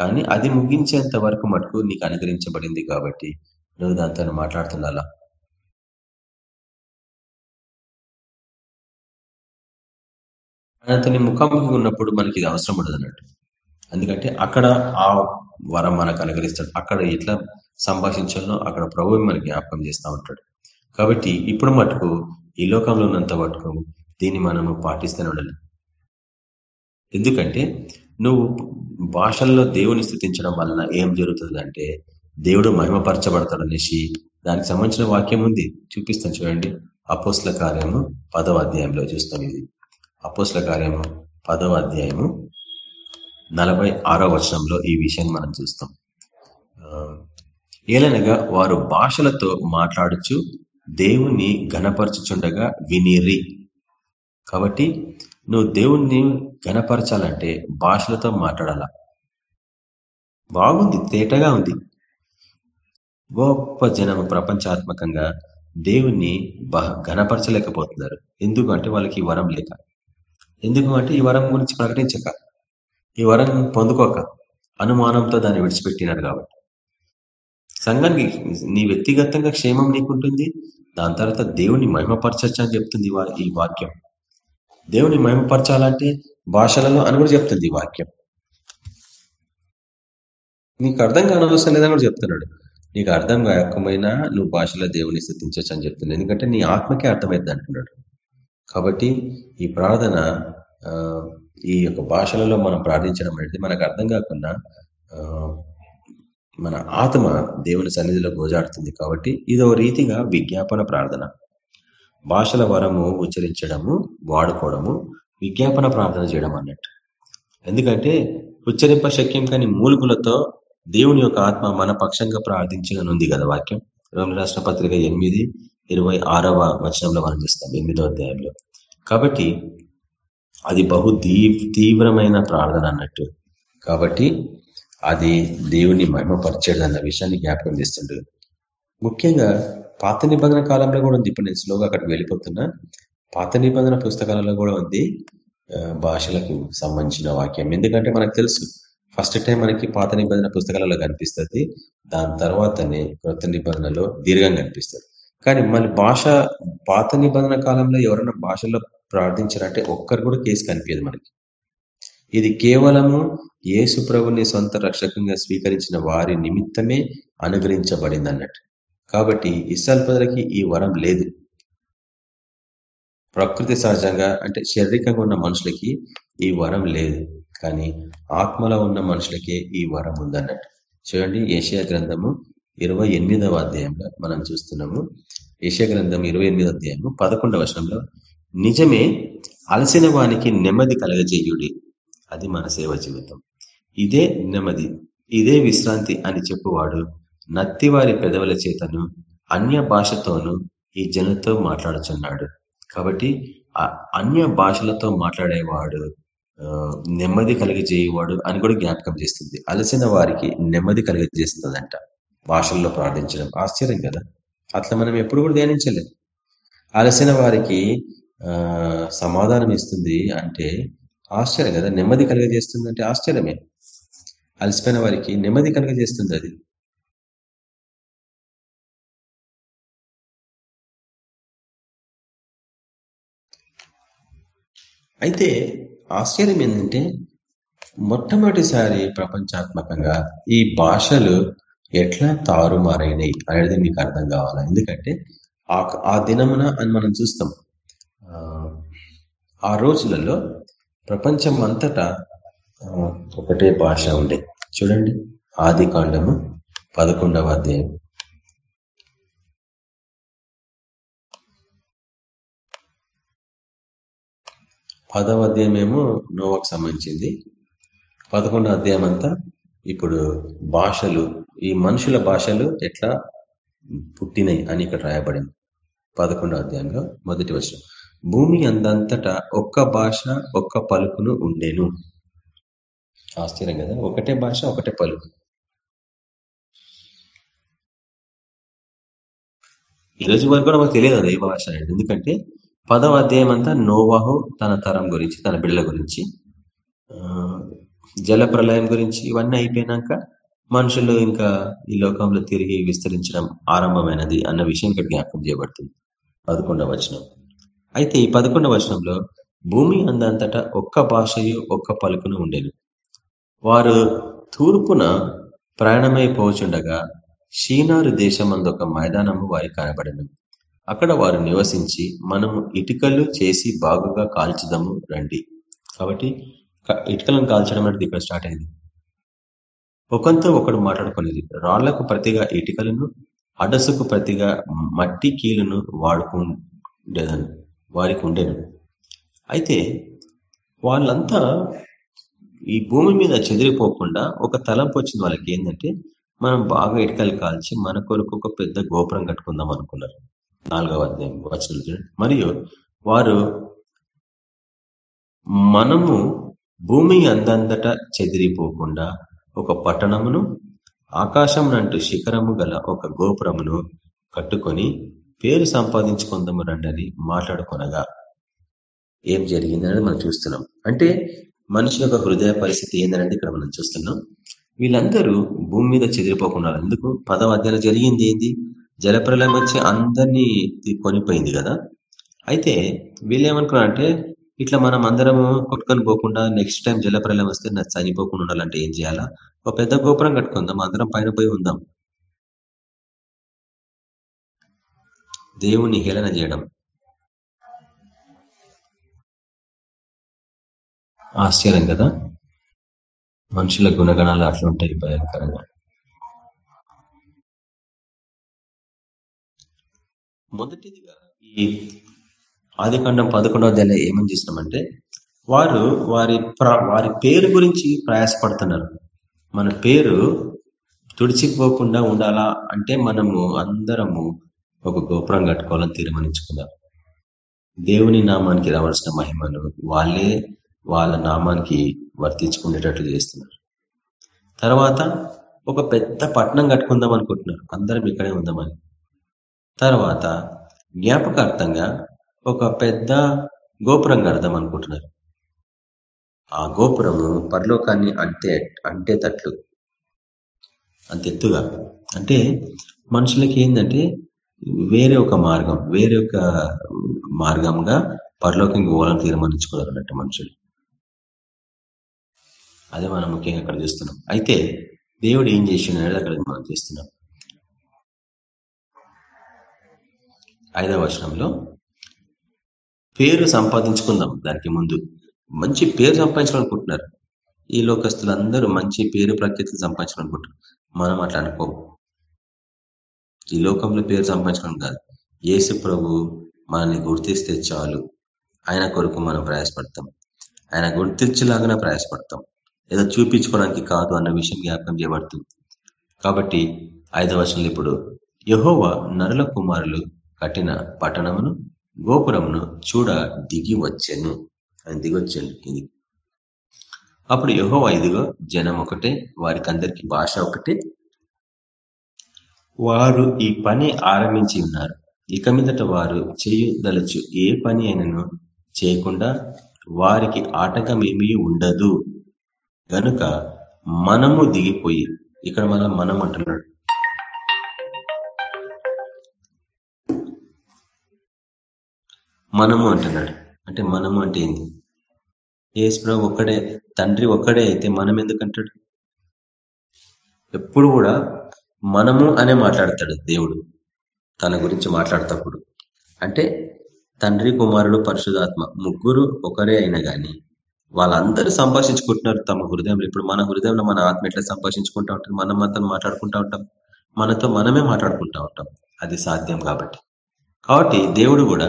కానీ అది ముగించేంత వరకు మటుకు నీకు అనుగ్రహించబడింది కాబట్టి నువ్వు దాంతో మాట్లాడుతుండాలా. అతని ముఖాముఖి ఉన్నప్పుడు మనకి ఇది అవసరం ఉండదు అన్నట్టు. ఎందుకంటే అక్కడ ఆ వరం మనకు అనుగ్రహిస్తాడు. అక్కడ ఎట్లా సంభాషించాలో అక్కడ ప్రభు మనకి జ్ఞాపకం చేస్తూ ఉంటాడు. కాబట్టి ఇప్పుడు మటుకు ఈ లోకంలో ఉన్నంత మటుకు దీన్ని మనము పాటిస్తూనే ఉండాలి. ఎందుకంటే నువ్వు భాషల్లో దేవుని స్థుతించడం వలన ఏం జరుగుతుందంటే దేవుడు మహిమపరచబడతాడు అనేసి దానికి సంబంధించిన వాక్యం ఉంది. చూపిస్తాను చూడండి. అపోస్ల కార్యము పదవ అధ్యాయంలో చూస్తాం ఇది. అపోస్ల కార్యము పదవ అధ్యాయము నలభై ఆరో వచనంలో ఈ విషయాన్ని మనం చూస్తాం. ఏలనగా వారు భాషలతో మాట్లాడుచు దేవుని గణపరచుచుండగా వినిరి కాబట్టి నువ్వు దేవుణ్ణి గణపరచాలంటే భాషలతో మాట్లాడాల? బాగుంది తేటగా ఉంది. గొప్ప జనం ప్రపంచాత్మకంగా దేవుణ్ణి గణపరచలేకపోతున్నారు. ఎందుకంటే వాళ్ళకి ఈ వరం లేక. ఎందుకు అంటే ఈ వరం గురించి ప్రకటించక. ఈ వరం పొందుకోక. అనుమానంతో దాన్ని విడిచిపెట్టినారు కాబట్టి. సంఘానికి నీ వ్యక్తిగతంగా క్షేమం నీకుంటుంది దాని తర్వాత దేవుని మహిమపరచచ్చు అని చెప్తుంది ఈ వాక్యం. దేవుని మహిమపరచాలంటే భాషలలో అని కూడా చెప్తుంది ఈ వాక్యం. నీకు అర్థం కానవసరం లేదని కూడా చెప్తున్నాడు. నీకు అర్థం కాకపోయినా నువ్వు భాషలో దేవుని స్థుతించచ్చు అని చెప్తున్నాడు. ఎందుకంటే నీ ఆత్మకే అర్థమైంది అంటున్నాడు. కాబట్టి ఈ ప్రార్థన ఈ యొక్క భాషలలో మనం ప్రార్థించడం అనేది మనకు అర్థం కాకుండా మన ఆత్మ దేవుని సన్నిధిలో గోజాడుతుంది. కాబట్టి ఇదో రీతిగా విజ్ఞాపన ప్రార్థన. భాషల వరము ఉచ్చరించడము వాడుకోవడము విజ్ఞాపన ప్రార్థన చేయడం అన్నట్టు. ఎందుకంటే ఉచ్చరింప శక్యం కాని మూలుగులతో దేవుని యొక్క ఆత్మ మన పక్షంగా ప్రార్థించగనుంది కదా వాక్యం. రోమి రాష్ట్ర పత్రిక ఎనిమిది ఇరవై ఆరవ వచనంలో మనం చూస్తాం ఎనిమిదో అధ్యాయంలో. కాబట్టి అది బహు తీవ్రమైన ప్రార్థన అన్నట్టు. కాబట్టి అది దేవుని మహిమపరిచేది అన్న విషయాన్ని జ్ఞాపకం చేస్తుండ్రు ముఖ్యంగా పాత నిబంధన కాలంలో కూడా ఉంది. ఇప్పుడు నేను స్లోగా అక్కడికి వెళ్ళిపోతున్నా. పాత నిబంధన పుస్తకాలలో కూడా ఉంది భాషలకు సంబంధించిన వాక్యం. ఎందుకంటే మనకు తెలుసు ఫస్ట్ టైం మనకి పాత నిబంధన పుస్తకాలలో కనిపిస్తుంది. దాని తర్వాతనే కొత్త నిబంధనలో దీర్ఘంగా కనిపిస్తుంది. కానీ మళ్ళీ భాష పాత నిబంధన కాలంలో ఎవరైనా భాషలో ప్రార్థించారంటే ఒక్కరు కూడా కేసు కనిపించదు మనకి. ఇది కేవలము యేసు ప్రభుని సొంత రక్షకంగా స్వీకరించిన వారి నిమిత్తమే అనుగ్రహించబడింది అన్నట్టు. కాబట్టి ఇస్సాల్ ప్రజలకి ఈ వరం లేదు. ప్రకృతి సహజంగా అంటే శారీరకంగా ఉన్న మనుషులకి ఈ వరం లేదు. కానీ ఆత్మలో ఉన్న మనుషులకే ఈ వరం ఉందన్నట్టు. చూడండి ఏషియా గ్రంథము ఇరవై ఎనిమిదవ అధ్యాయంలో మనం చూస్తున్నాము. ఏషియా గ్రంథం ఇరవై ఎనిమిదవ అధ్యాయము పదకొండవ వర్షంలో నిజమే అలసిన వానికి నెమ్మది కలగజేయుడి. అది మన సేవ జీవితం. ఇదే నెమ్మది ఇదే విశ్రాంతి అని చెప్పువాడు. నత్తివారి పెదవుల చేతను అన్య భాషతోనూ ఈ జనులతో మాట్లాడుచున్నాడు. కాబట్టి అన్య భాషలతో మాట్లాడేవాడు నెమ్మది కలిగజేయవాడు అని కూడా జ్ఞాపకం చేస్తుంది. అలసిన వారికి నెమ్మది కలిగజేస్తుందంట భాషల్లో ప్రార్థించడం. ఆశ్చర్యం కదా! అట్లా మనం ఎప్పుడు కూడా ధ్యానించలేం. అలసిన వారికి సమాధానం ఇస్తుంది అంటే ఆశ్చర్యం కదా! నెమ్మది కలుగజేస్తుంది అంటే ఆశ్చర్యమే. అలసిపోయిన వారికి నెమ్మది కలుగజేస్తుంది అది. అయితే ఆశ్చర్యం ఏంటంటే మొట్టమొదటిసారి ప్రపంచాత్మకంగా ఈ భాషలు ఎట్లా తారుమారైనవి అనేది మీకు అర్థం కావాలా? ఎందుకంటే ఆ దినమున అని మనం చూస్తాం. ఆ రోజులలో ప్రపంచం అంతటా ఒకటే భాష ఉండే. చూడండి. ఆది కాండము పదకొండవ అధ్యాయం. పదవ అధ్యాయం ఏమో నోవాకు సంబంధించింది. పదకొండవ అధ్యాయం అంతా ఇప్పుడు భాషలు ఈ మనుషుల భాషలు ఎట్లా పుట్టినాయి అని ఇక్కడ రాయబడింది. పదకొండవ అధ్యాయంలో మొదటి వర్షం భూమి అందంతటా ఒక్క భాష ఒక్క పలుకును ఉండేను. ఆశ్చర్యం కదా? ఒకటే భాష ఒకటే పలుకు. ఈ రోజు వరకు కూడా మాకు తెలియదు అది ఏ భాష ఎందుకంటే పదవ అధ్యాయం అంతా నోవాహు తన తరం గురించి తన బిడ్డల గురించి జల ప్రళయం గురించి ఇవన్నీ అయిపోయినాక మనుషులు ఇంకా ఈ లోకంలో తిరిగి విస్తరించడం ఆరంభమైనది అన్న విషయం ఇక్కడ జ్ఞాపకం చేయబడుతుంది. పదకొండవ వచనం. అయితే ఈ పదకొండవ వచనంలో భూమి అందంతటా ఒక్క భాషయు ఒక్క పలుకును ఉండేది వారు తూర్పున ప్రయాణమైపోచుండగా షీనారు ఒక మైదానము వారి కనబడినది అక్కడ వారు నివసించి మనము ఇటుకలు చేసి బాగుగా కాల్చుదాము రండి. కాబట్టి ఇటుకలను కాల్చడం అనేది ఇక్కడ స్టార్ట్ అయింది. ఒకంతో ఒకడు మాట్లాడుకునేది రాళ్ళకు ప్రతిగా ఇటుకలను అడసుకు ప్రతిగా మట్టి కీలును వాడుకుండేదని వారికి ఉండేను. అయితే వాళ్ళంతా ఈ భూమి మీద చెదిరిపోకుండా ఒక తలంపు వచ్చింది వాళ్ళకి ఏంటంటే మనం బాగా ఇటుకలు కాల్చి మన కొరకు ఒక పెద్ద గోపురం కట్టుకుందాం అనుకున్నారు. నాలుగవ అధ్యాయం. వచ్చిన మరియు వారు మనము భూమి అందంతట చెదిరిపోకుండా ఒక పట్టణమును ఆకాశం శిఖరము గల ఒక గోపురమును కట్టుకొని పేరు సంపాదించుకుందాము రండి మాట్లాడుకొనగా ఏం జరిగిందనేది మనం చూస్తున్నాం. అంటే మనిషి యొక్క హృదయ పరిస్థితి ఏందనేది ఇక్కడ మనం చూస్తున్నాం. వీళ్ళందరూ భూమి మీద చెదిరిపోకుండా ఎందుకు? పదవ అధ్యాయం జరిగింది ఏంది? జలప్రలయం వచ్చి అందరినీ కొనిపోయింది కదా. అయితే వీళ్ళేమనుకున్నారంటే ఇట్లా మనం అందరము కొట్టుకొని పోకుండా నెక్స్ట్ టైం జలప్రలయం వస్తే నాకు చనిపోకుండా ఉండాలంటే ఏం చేయాలా? ఒక పెద్ద గోపురం కట్టుకుందాం అందరం పైన పోయి ఉందాం. దేవుని హేళన చేయడం. ఆశ్చర్యం కదా. మనుషుల గుణగణాలు అట్లుంటాయి భయంకరంగా. మొదటిదిగా ఈ ఆదికాండం పదకొండవ దళ ఏమని చేసినామంటే వారు వారి వారి పేరు గురించి ప్రయాసపడుతున్నారు. మన పేరు తుడిచిపోకుండా ఉండాలా అంటే మనము అందరము ఒక గోపురం కట్టుకోవాలని తీర్మానించుకుందాం దేవుని నామానికి రావాల్సిన మహిమను వాళ్ళే వాళ్ళ నామానికి వర్తించుకునేటట్లు చేస్తున్నారు. తర్వాత ఒక పెద్ద పట్టణం కట్టుకుందాం అనుకుంటున్నారు. అందరం ఇక్కడే ఉందామని. తర్వాత జ్ఞాపకార్థంగా ఒక పెద్ద గోపురం కడదాం అనుకుంటున్నారు. ఆ గోపురము పరలోకాన్ని అంటే అంటే తట్లు అంత ఎత్తుగా. అంటే మనుషులకి ఏంటంటే వేరే ఒక మార్గం వేరే ఒక మార్గంగా పరలోకం పోవాలని తీర్మానించుకున్నారు అన్నట్టు మనుషులు. అదే మనం ముఖ్యంగా అక్కడ చూస్తున్నాం. అయితే దేవుడు ఏం చేసిండనేది అక్కడ మనం చేస్తున్నాం. ఐదవ వచనంలో పేరు సంపాదించుకుందాం దానికి ముందు. మంచి పేరు సంపాదించాలనుకుంటున్నారు. ఈ లోకస్తులందరూ మంచి పేరు ప్రఖ్యాతులు సంపాదించాలనుకుంటారు మనం అట్లా అనుకోము. ఈ లోకంలో పేరు సంపాదించడం కాదు. యేసు ప్రభు మనల్ని గుర్తిస్తే చాలు. ఆయన కొరకు మనం ప్రయాసపడతాం. ఆయన గుర్తించలాగానే ప్రయాసపడతాం. ఏదో చూపించుకోవడానికి కాదు అన్న విషయం జ్ఞాపకం చేయబడుతుంది. కాబట్టి ఐదవ వర్షంలో ఇప్పుడు యహోవ నరుల కుమారులు కట్టిన పట్టణమును గోపురమును చూడ దిగి వచ్చాను ఆయన దిగొచ్చాను ఇది అప్పుడు యహో ఇదిగో జనం ఒకటే వారికి అందరికి భాష ఒకటే. వారు ఈ పని ఆరంభించి ఉన్నారు. ఇక మీదట వారు చేయదలచు ఏ పని అయినను చేయకుండా వారికి ఆటంకమేమీ ఉండదు. గనుక మనము దిగిపోయి ఇక్కడ మనం మనం అంటున్నాడు. మనము అంటున్నాడు. అంటే మనము అంటే ఏంది? ఏసుప్రభు ఒక్కడే తండ్రి ఒక్కడే అయితే మనం ఎందుకంటాడు ఎప్పుడు కూడా మనము అనే మాట్లాడతాడు దేవుడు తన గురించి మాట్లాడతప్పుడు అంటే తండ్రి కుమారుడు పరిశుధాత్మ ముగ్గురు ఒకరే అయినా కానీ వాళ్ళందరూ సంభాషించుకుంటున్నారు తమ హృదయంలో. ఇప్పుడు మన హృదయంలో మన ఆత్మ ఎట్లా సంభాషించుకుంటా ఉంటాం మనం మనతో మాట్లాడుకుంటా ఉంటాం? మనతో మనమే మాట్లాడుకుంటా ఉంటాం. అది సాధ్యం కాబట్టి. కాబట్టి దేవుడు కూడా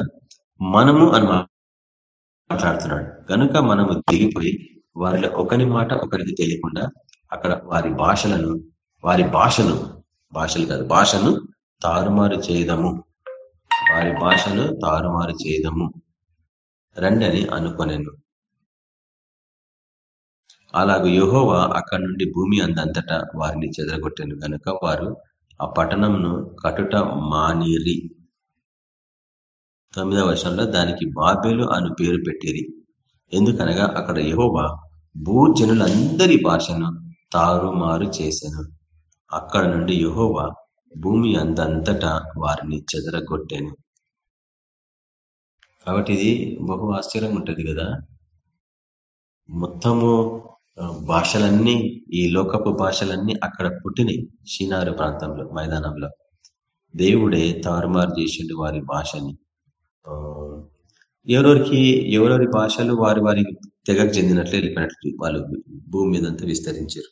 మనము అని మాట్లాడుతున్నాడు. కనుక మనము దిగిపోయి వారిలో ఒకరి మాట ఒకరికి తెలియకుండా అక్కడ వారి భాషలను వారి భాషను భాషలు కాదు భాషను తారుమారు చేయదము వారి భాషను తారుమారు చేయదము రండి అని అనుకోనేను. అలాగ యుహోవా అక్కడి నుండి భూమి అందంతటా వారిని చెదరగొట్టాను. కనుక వారు ఆ పట్టణంను కటుట మానిరి. తొమ్మిదవ వర్షంలో దానికి బాబేలు అను పేరు పెట్టిరి ఎందుకనగా అక్కడ యహోవా భూజనులందరి భాషను తారుమారు చేశాను. అక్కడ నుండి యహోవా భూమి అందంతటా వారిని చెదరగొట్టాను. కాబట్టి ఇది బహు ఆశ్చర్యంగా ఉంటుంది కదా. మొత్తము భాషలన్నీ ఈ లోకపు భాషలన్నీ అక్కడ పుట్టినాయి షీనారు ప్రాంతంలో మైదానంలో. దేవుడే తారుమారు చేసిండు వారి భాషని. ఎవరెవరికి ఎవరెవరి భాషలు వారి వారి తెగకు చెందినట్లు వెళ్ళిపోయినట్లు వాళ్ళు భూమి మీదంతా విస్తరించారు.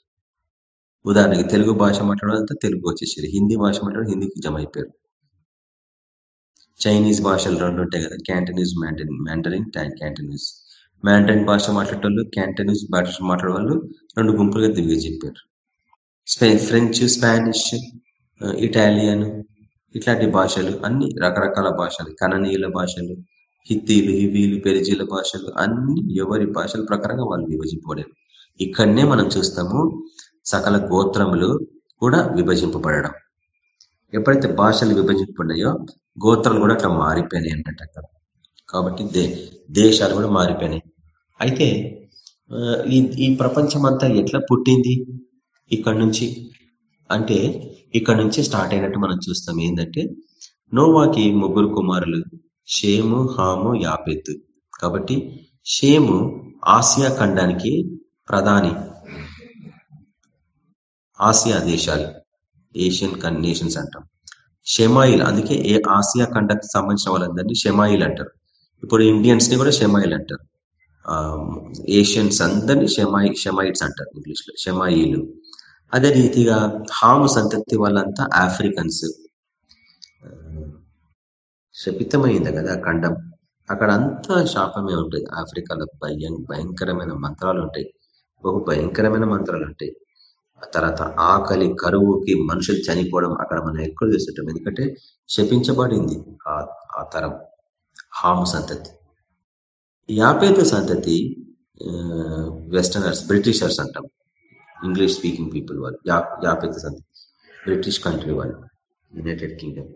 ఉదాహరణకి తెలుగు భాష మాట్లాడాలంతా తెలుగు వచ్చేసారు. హిందీ భాష మాట్లాడడం హిందీకి జమ అయిపోయారు చైనీస్ భాషలు రెండు ఉంటాయి కదా Cantonese Mandarin Mandarin Cantonese. Mandarin భాష మాట్లాడేటోళ్ళు క్యాంటనీస్ భాష మాట్లాడే వాళ్ళు రెండు గుంపులుగా దివ్య చెప్పారు. ఫ్రెంచ్ స్పానిష్ ఇటాలియన్ ఇట్లాంటి భాషలు అన్ని రకరకాల భాషలు కననీయుల భాషలు హిత్తీలు హివీలు పెరిజీల భాషలు అన్ని ఎవరి భాషల ప్రకారంగా వాళ్ళు విభజింపబడారు ఇక్కడనే మనం చూస్తాము సకల గోత్రములు కూడా విభజింపబడడం. ఎప్పుడైతే భాషలు విభజింపబడ్డాయో గోత్రాలు కూడా అట్లా మారిపోయినాయి అన్నట్టు అక్కడ కాబట్టి దే దేశాలు కూడా మారిపోయినాయి. అయితే ఈ ఈ ప్రపంచం అంతా ఎట్లా పుట్టింది? ఇక్కడ నుంచి అంటే ఇక్కడ నుంచి స్టార్ట్ అయినట్టు మనం చూస్తాం. ఏంటంటే నోవాకి ముగ్గురు కుమారులు షేము హాము యాపెత్తు కాబట్టి షేము ఆసియా ఖండానికి ప్రధాని. ఆసియా దేశాలు. ఏషియన్ నేషన్స్ అంటాం. షెమాయిల్ అందుకే ఏ ఆసియా ఖండకు సంబంధించిన వాళ్ళందరినీ షెమాయిల్ అంటారు. ఇప్పుడు ఇండియన్స్ని కూడా షెమాయిల్ అంటారు. ఏషియన్స్ అందరినీ షెమాయి షెమాయిడ్స్ అంటారు ఇంగ్లీష్లో షెమాయిలు. అదే రీతిగా హాము సంతతి వాళ్ళంతా ఆఫ్రికన్స్ శపితమైంది కదా ఖండం అక్కడ అంతా శాపమే ఉంటుంది ఆఫ్రికాలో భయం భయంకరమైన మంత్రాలు ఉంటాయి బహు భయంకరమైన మంత్రాలు ఉంటాయి తర్వాత ఆకలి కరువుకి మనుషులు చనిపోవడం అక్కడ మనం ఎక్కువ చూస్తుంటాం ఎందుకంటే శపించబడింది ఆ తరం హాము సంతతి యాపేత సంతతి వెస్టర్నర్స్ బ్రిటిషర్స్ అంటాం ఇంగ్లీష్ స్పీకింగ్ పీపుల్ వాళ్ళు. యాపేత సంతతి బ్రిటిష్ కంట్రీ వాళ్ళు. యునైటెడ్ కింగ్డమ్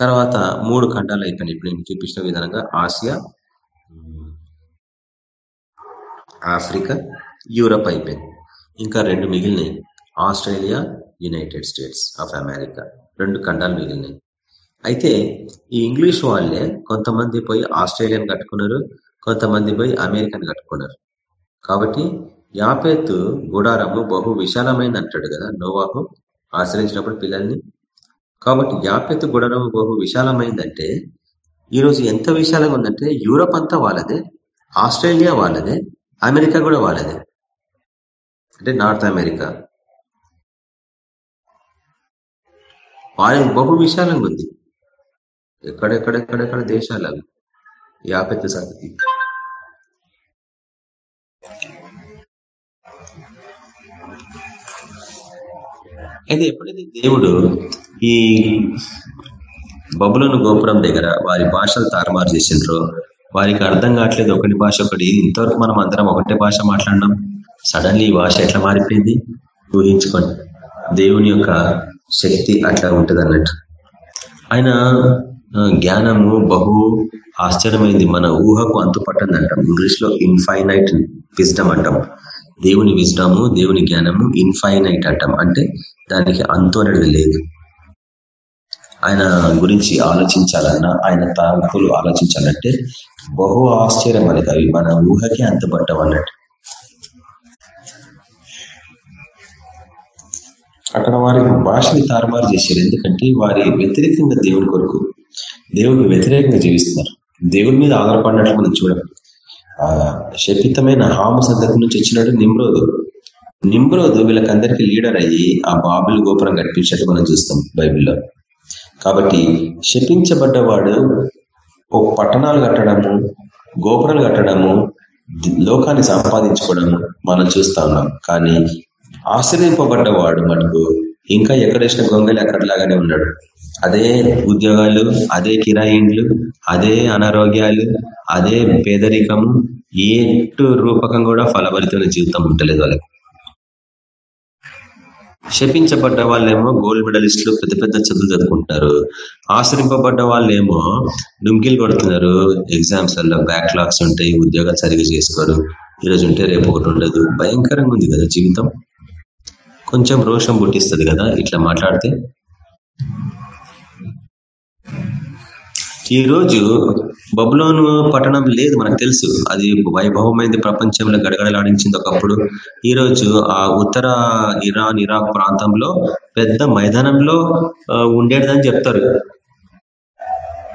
తర్వాత మూడు ఖండాలు అయిపోయినాయి. ఇప్పుడు నేను చూపించిన విధానంగా ఆసియా ఆఫ్రికా యూరప్ అయిపోయింది. ఇంకా రెండు మిగిలినాయి. Australia United States of America రెండు ఖండాలు మిగిలినాయి. అయితే ఈ ఇంగ్లీష్ వాళ్ళే కొంతమంది పోయి ఆస్ట్రేలియాని కట్టుకున్నారు కొంతమంది పోయి అమెరికాని కట్టుకున్నారు. కాబట్టి యాపేతు గుడారము బహు విశాలమైంది అంటాడు కదా నోవాహు ఆశ్రయించినప్పుడు పిల్లల్ని. కాబట్టి యాపెత్తు గుడారము బహు విశాలమైందంటే ఈరోజు ఎంత విశాలంగా ఉందంటే యూరోప్ అంతా వాళ్ళదే ఆస్ట్రేలియా వాళ్ళదే అమెరికా కూడా వాళ్ళదే. అంటే నార్త్ అమెరికా. వాళ్ళకి బహు విశాలంగా ఉంది. ఎక్కడెక్కడెక్కడెక్కడ దేశాలు అవి? యాపెత్తు సంగతి అయితే ఎప్పుడైతే దేవుడు ఈ బబులను గోపురం దగ్గర వారి భాషలు తారుమారు చేసిండ్రో వారికి అర్థం కావట్లేదు ఒకటి భాష ఒకటి. ఇంతవరకు మనం అందరం ఒకటే భాష మాట్లాడినాం. సడన్లీ ఈ భాష ఎట్లా మారిపోయింది? ఊహించుకోండి. దేవుని యొక్క శక్తి అట్లా ఉంటుంది అన్నట్టు ఆయన జ్ఞానము బహు ఆశ్చర్యమైంది. మన ఊహకు అంతుపట్టండి అంటాం ఇంగ్లీష్లో ఇన్ఫైనైట్ విజ్డమ్ అంటాం. దేవుని విజ్డము దేవుని జ్ఞానము ఇన్ఫైనైట్ అంటాం. అంటే దానికి అంతోనడు అనేది లేదు. ఆయన గురించి ఆలోచించాలన్నా ఆయన తాగులు ఆలోచించాలంటే బహు ఆశ్చర్యం అనేది. అవి మన ఊహకే అంతపట్టం అన్నట్టు అక్కడ వారి భాషని తారుమారు చేశారు. ఎందుకంటే వారి వ్యతిరేకంగా దేవుని కొరకు దేవుడికి వ్యతిరేకంగా జీవిస్తున్నారు. దేవుడి మీద ఆధారపడినట్లు మనం చూడం. ఆ శపితమైన హామ సందర్భం నుంచి వచ్చినాడు నిమ్రోదు. నిమ్రోదు వీళ్ళకందరికీ లీడర్ అయ్యి ఆ బాబులు గోపురం కట్టించినట్టు మనం చూస్తాం బైబిల్లో. కాబట్టి శపించబడ్డవాడు ఓ పట్టణాలు కట్టడము గోపురాలు కట్టడము లోకాన్ని సంపాదించుకోవడము మనం చూస్తా ఉన్నాం. కానీ ఆశ్రయింపబడ్డవాడు మనకు ఇంకా ఎక్కడేసిన గొంగలి అక్కడలాగానే ఉన్నాడు. అదే ఉద్యోగాలు అదే కిరాయిండ్లు అదే అనారోగ్యాలు అదే పేదరికము ఎటు రూపకం కూడా ఫలభరితమైన జీవితం ఉండలేదు వాళ్ళకి. శపించబడ్డ వాళ్ళేమో గోల్డ్ మెడలిస్టులు పెద్ద పెద్ద చదువులు చదువుకుంటున్నారు ఆశ్రయింపబడ్డ వాళ్ళేమో డుంకిలు కొడుతున్నారు. ఎగ్జామ్స్ వల్ల బ్యాక్లాగ్స్ ఉంటాయి ఉద్యోగాలు సరిగా చేసుకోరు. ఈరోజు ఉంటే రేపు ఒకటి ఉండదు. భయంకరంగా ఉంది కదా జీవితం. కొంచెం రోషం పుట్టిస్తుంది కదా ఇట్లా మాట్లాడితే. ఈ రోజు బబులోను పట్టణం లేదు మనకు తెలుసు. అది వైభవమైంది ప్రపంచంలో గడగడలాడించింది ఒకప్పుడు. ఈరోజు ఆ ఉత్తర ఇరాన్ ఇరాక్ ప్రాంతంలో పెద్ద మైదానంలో ఉండేదని చెప్తారు.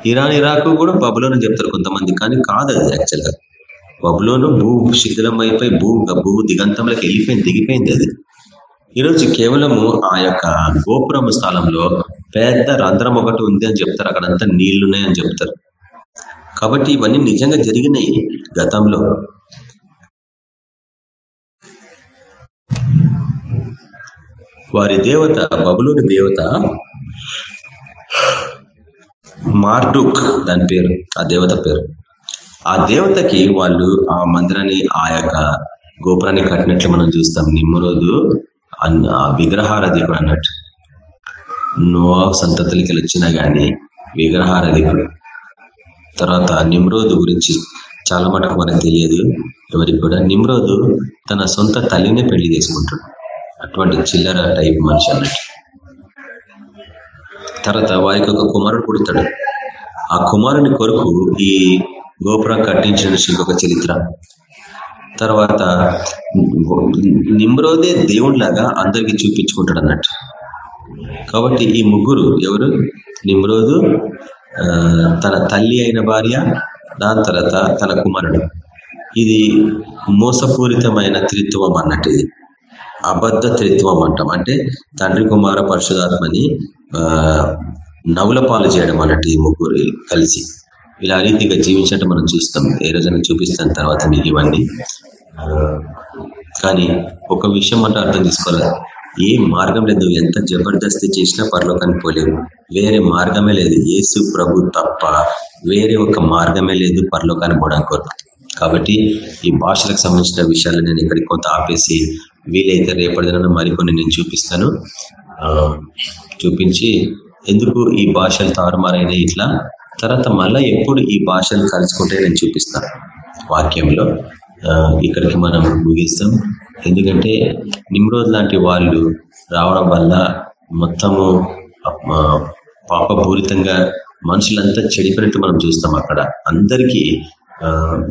ఇరాన్ ఇరాక్ కూడా బబులోను చెప్తారు కొంతమంది కానీ కాదు అది యాక్చువల్గా. బబులోను భూ శిథిలం అయిపోయి భూ భూ దిగంతంలోకి వెళ్ళిపోయింది దిగిపోయింది అది. ఈరోజు కేవలము ఆ యొక్క గోపురము స్థలంలో పెద్ద రంధ్రం ఒకటి ఉంది అని చెప్తారు. అక్కడంతా నీళ్ళున్నాయని చెప్తారు. కాబట్టి ఇవన్నీ నిజంగా జరిగినాయి గతంలో. వారి దేవత బబులోని దేవత మార్డుక్ దాని పేరు ఆ దేవత పేరు. ఆ దేవతకి వాళ్ళు ఆ మందిరాన్ని ఆ యొక్క గోపురాన్ని కట్టినట్లు మనం చూస్తాం. నిమ్మరోజు విగ్రహారధికుడు అన్నట్టు. నోవా సంతతులకి వచ్చినా కానీ విగ్రహారధికుడు తర్వాత నిమ్రోదు గురించి చాలా మటుకు మనకు తెలియదు. ఎవరికి కూడా నిమ్రోదు తన సొంత తల్లినే పెళ్ళి చేసుకుంటాడు. అటువంటి చిల్లర టైప్ మనిషి అన్నట్టు. తర్వాత వారికి ఒక కుమారుడు పుడతాడు. ఆ కుమారుని కొరకు ఈ గోపురం కట్టించిన ఇంకొక చరిత్ర. తర్వాత నిమ్రోదే దేవుడిలాగా అందరికి చూపించుకుంటాడు అన్నట్టు. కాబట్టి ఈ ముగ్గురు ఎవరు? నిమ్రోదు తన తల్లి అయిన భార్య దాని తర్వాత తన కుమారుడు. ఇది మోసపూరితమైన త్రిత్వం అన్నట్టు ఇది. అబద్ధ త్రిత్వం అంటాం. అంటే తండ్రి కుమార పరిశుధాత్మని నవ్వుల పాలు చేయడం అన్నట్టు ఈ ముగ్గురు కలిసి. ఇలా రీతిగా జీవించడం మనం చూస్తాం. ఏ రోజైనా చూపిస్తాను తర్వాత మీకు ఇవన్నీ. కానీ ఒక విషయం అంటే అర్థం చేసుకోవాలి. ఏ మార్గం లేదు. ఎంత జబర్దస్తి చేసినా పరలోకానికి పోలేవు వేరే మార్గమే లేదు. ఏసు ప్రభు తప్ప వేరే ఒక మార్గమే లేదు పరలోకానికి పోవడానికి కాబట్టి ఈ భాషలకు సంబంధించిన విషయాలు నేను ఇక్కడికి కొంత ఆపేసి వీలైతే రేపటిదైనా మరికొన్ని నేను చూపిస్తాను. చూపించి ఎందుకు ఈ భాషలు తారుమారైన ఇట్లా? తర్వాత మళ్ళీ ఎప్పుడు ఈ భాషలు కలుసుకుంటే నేను చూపిస్తాను. వాక్యంలో ఇక్కడికి మనం ముగిస్తాం. ఎందుకంటే నిమ్రోజ్ లాంటి వాళ్ళు రావడం వల్ల మొత్తము పాపపూరితంగా మనుషులంతా చెడిపోయినట్టు మనం చూస్తాం అక్కడ. అందరికీ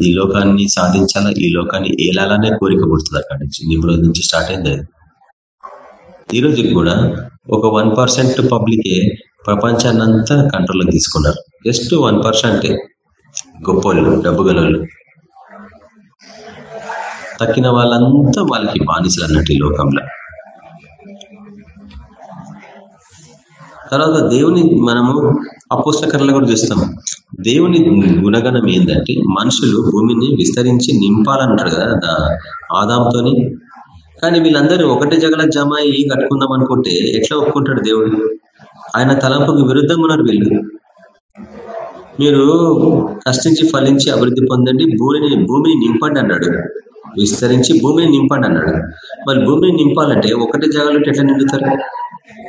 ఈ లోకాన్ని సాధించాలా ఈ లోకాన్ని ఏలాలనే కోరిక పుడుతుంది అక్కడ నుంచి. నిమ్రోజ్ నుంచి స్టార్ట్ అయింది ఈ రోజు కూడా ఒక వన్ పర్సెంట్ పబ్లికే ప్రపంచాన్ని అంతా కంట్రోల్లోకి తీసుకున్నారు. జస్ట్ వన్ పర్సెంటే. గొప్పలు డబ్బు గలలు తక్కిన వాళ్ళంతా వాళ్ళకి బానిసలు అన్నట్టు ఈ లోకంలో. తర్వాత దేవుని మనము అపుస్తకరలో కూడా చూస్తాం. దేవుని గుణగణం ఏంటంటే మనుషులు భూమిని విస్తరించి నింపాలంటారు కదా ఆదాంతోని. కానీ వీళ్ళందరూ ఒకటే జగల జమ అయ్యి కట్టుకుందాం అనుకుంటే ఎట్లా ఒప్పుకుంటాడు దేవుడు? ఆయన తలంపుకు విరుద్ధంగా ఉన్నారు వీళ్ళు. మీరు కష్టించి ఫలించి అభివృద్ధి పొందండి భూమిని భూమిని నింపండి అన్నాడు. విస్తరించి భూమిని నింపండి అన్నాడు మరి భూమిని నింపాలంటే ఒకటే జాగాలో ఎట్లా నిండుతారు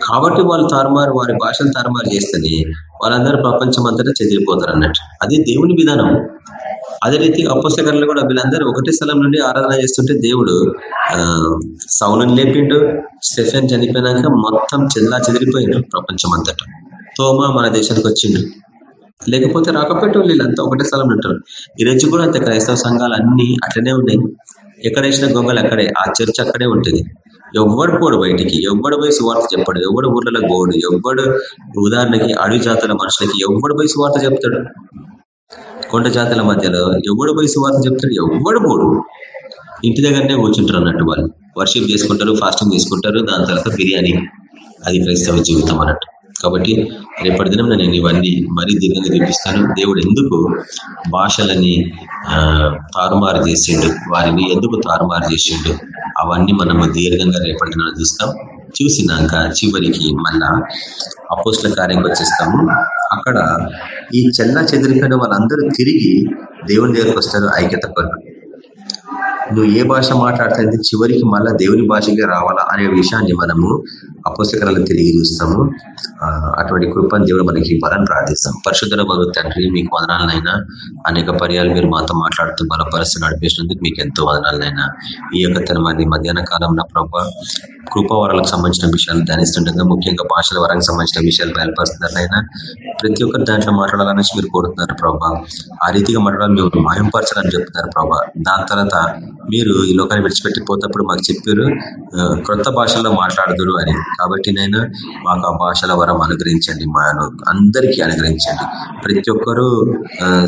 కాబట్టి వాళ్ళు తారుమారు వారి భాషను తారుమారు చేస్తేనే వాళ్ళందరూ ప్రపంచం అంతటా చెదిరిపోతారు అన్నట్టు అది దేవుని విధానం. అదే రీతి అపోసకర్లు కూడా వీళ్ళందరూ ఒకటే స్థలం నుండి ఆరాధన చేస్తుంటే దేవుడు సౌలను లేపిండు స్టెఫెన్ చనిపోయినాక మొత్తం చెల్లా చెదిరిపోయిండు ప్రపంచం అంతటా తోమా మన దేశానికి వచ్చిండు లేకపోతే రాకపోతే వీళ్ళంతా ఒకటే స్థలం ఉంటారు ఈరోజు కూడా అంతే క్రైస్తవ సంఘాలు అన్ని అట్లనే ఉన్నాయి. ఎక్కడ వేసిన గొంగలు అక్కడే ఆ చర్చ్ అక్కడే ఉంటుంది. ఎవ్వడు పోడు బయటికి ఎవ్వడు పోయి సువార్త చెప్పాడు ఎవడు ఊర్లలో పోడు ఎవ్వడు ఉదాహరణకి అడవి జాతుల మనుషులకి ఎవ్వడు పోయి సువార్త చెప్తాడు. కొండ జాతుల మధ్యలో ఎవడు పోయి సువార్త చెప్తాడు ఎవ్వడు పోడు. ఇంటి దగ్గరనే కూర్చుంటారు అన్నట్టు వాళ్ళు. వర్షిప్ చేసుకుంటారు ఫాస్టింగ్ చేసుకుంటారు దాని తర్వాత బిర్యానీ. అది క్రైస్తవ జీవితం అన్నట్టు. కాబట్టి రేపటి దినం నేను ఇవన్నీ మరీ దీర్ఘంగా చూపిస్తాను. దేవుడు ఎందుకు భాషలని తారుమారు చేసిండు? వారిని ఎందుకు తారుమారు చేసిండు? అవన్నీ మనము దీర్ఘంగా రేపటి దినం చూస్తాం. చూసినాక చివరికి మళ్ళా అపోస్ల కార్యంకి వచ్చేస్తాము. అక్కడ ఈ చెల్లా చెదిరిపోయిన వాళ్ళందరూ తిరిగి దేవుని దగ్గరకు వస్తారు ఐక్యత కొరకు. నువ్వు ఏ భాష మాట్లాడుతుంది చివరికి మళ్ళా దేవుని భాషగా రావాలా అనే విషయాన్ని మనము అపోసకరాలను తిరిగి చూస్తాము అటువంటి కృపను దేవుడు మనకి బలం ప్రార్థిస్తాం. పరిశుద్ధుల భగవత్ తండ్రి మీకు వదనాలనైనా. అనేక పర్యాలు మీరు మాతో మాట్లాడుతూ బలపరుస్తూ నడిపేసినందుకు మీకు ఎంతో వదనాలనైనా. ఈ యొక్క తన మధ్యాహ్న కాలంలో ప్రభావ కృపవరాలకు సంబంధించిన విషయాలు ధ్యానిస్తుండగా ముఖ్యంగా భాషల వరానికి సంబంధించిన విషయాలు బయలుపరుస్తున్నారైనా ప్రతి ఒక్కరు దాంట్లో మాట్లాడాలనేసి మీరు కోరుతున్నారు ప్రభా. ఆ రీతిగా మాట్లాడాలి మేము మాయంపరచాలని చెప్తున్నారు ప్రభా. దాని తర్వాత మీరు ఈ లోకాన్ని విడిచిపెట్టిపోతప్పుడు మాకు చెప్పారు క్రొత్త భాషల్లో మాట్లాడదురు అని. కాబట్టి నైనా మాకు ఆ భాషల వరం అనుగ్రహించండి మా అందరికీ అనుగ్రహించండి. ప్రతి ఒక్కరూ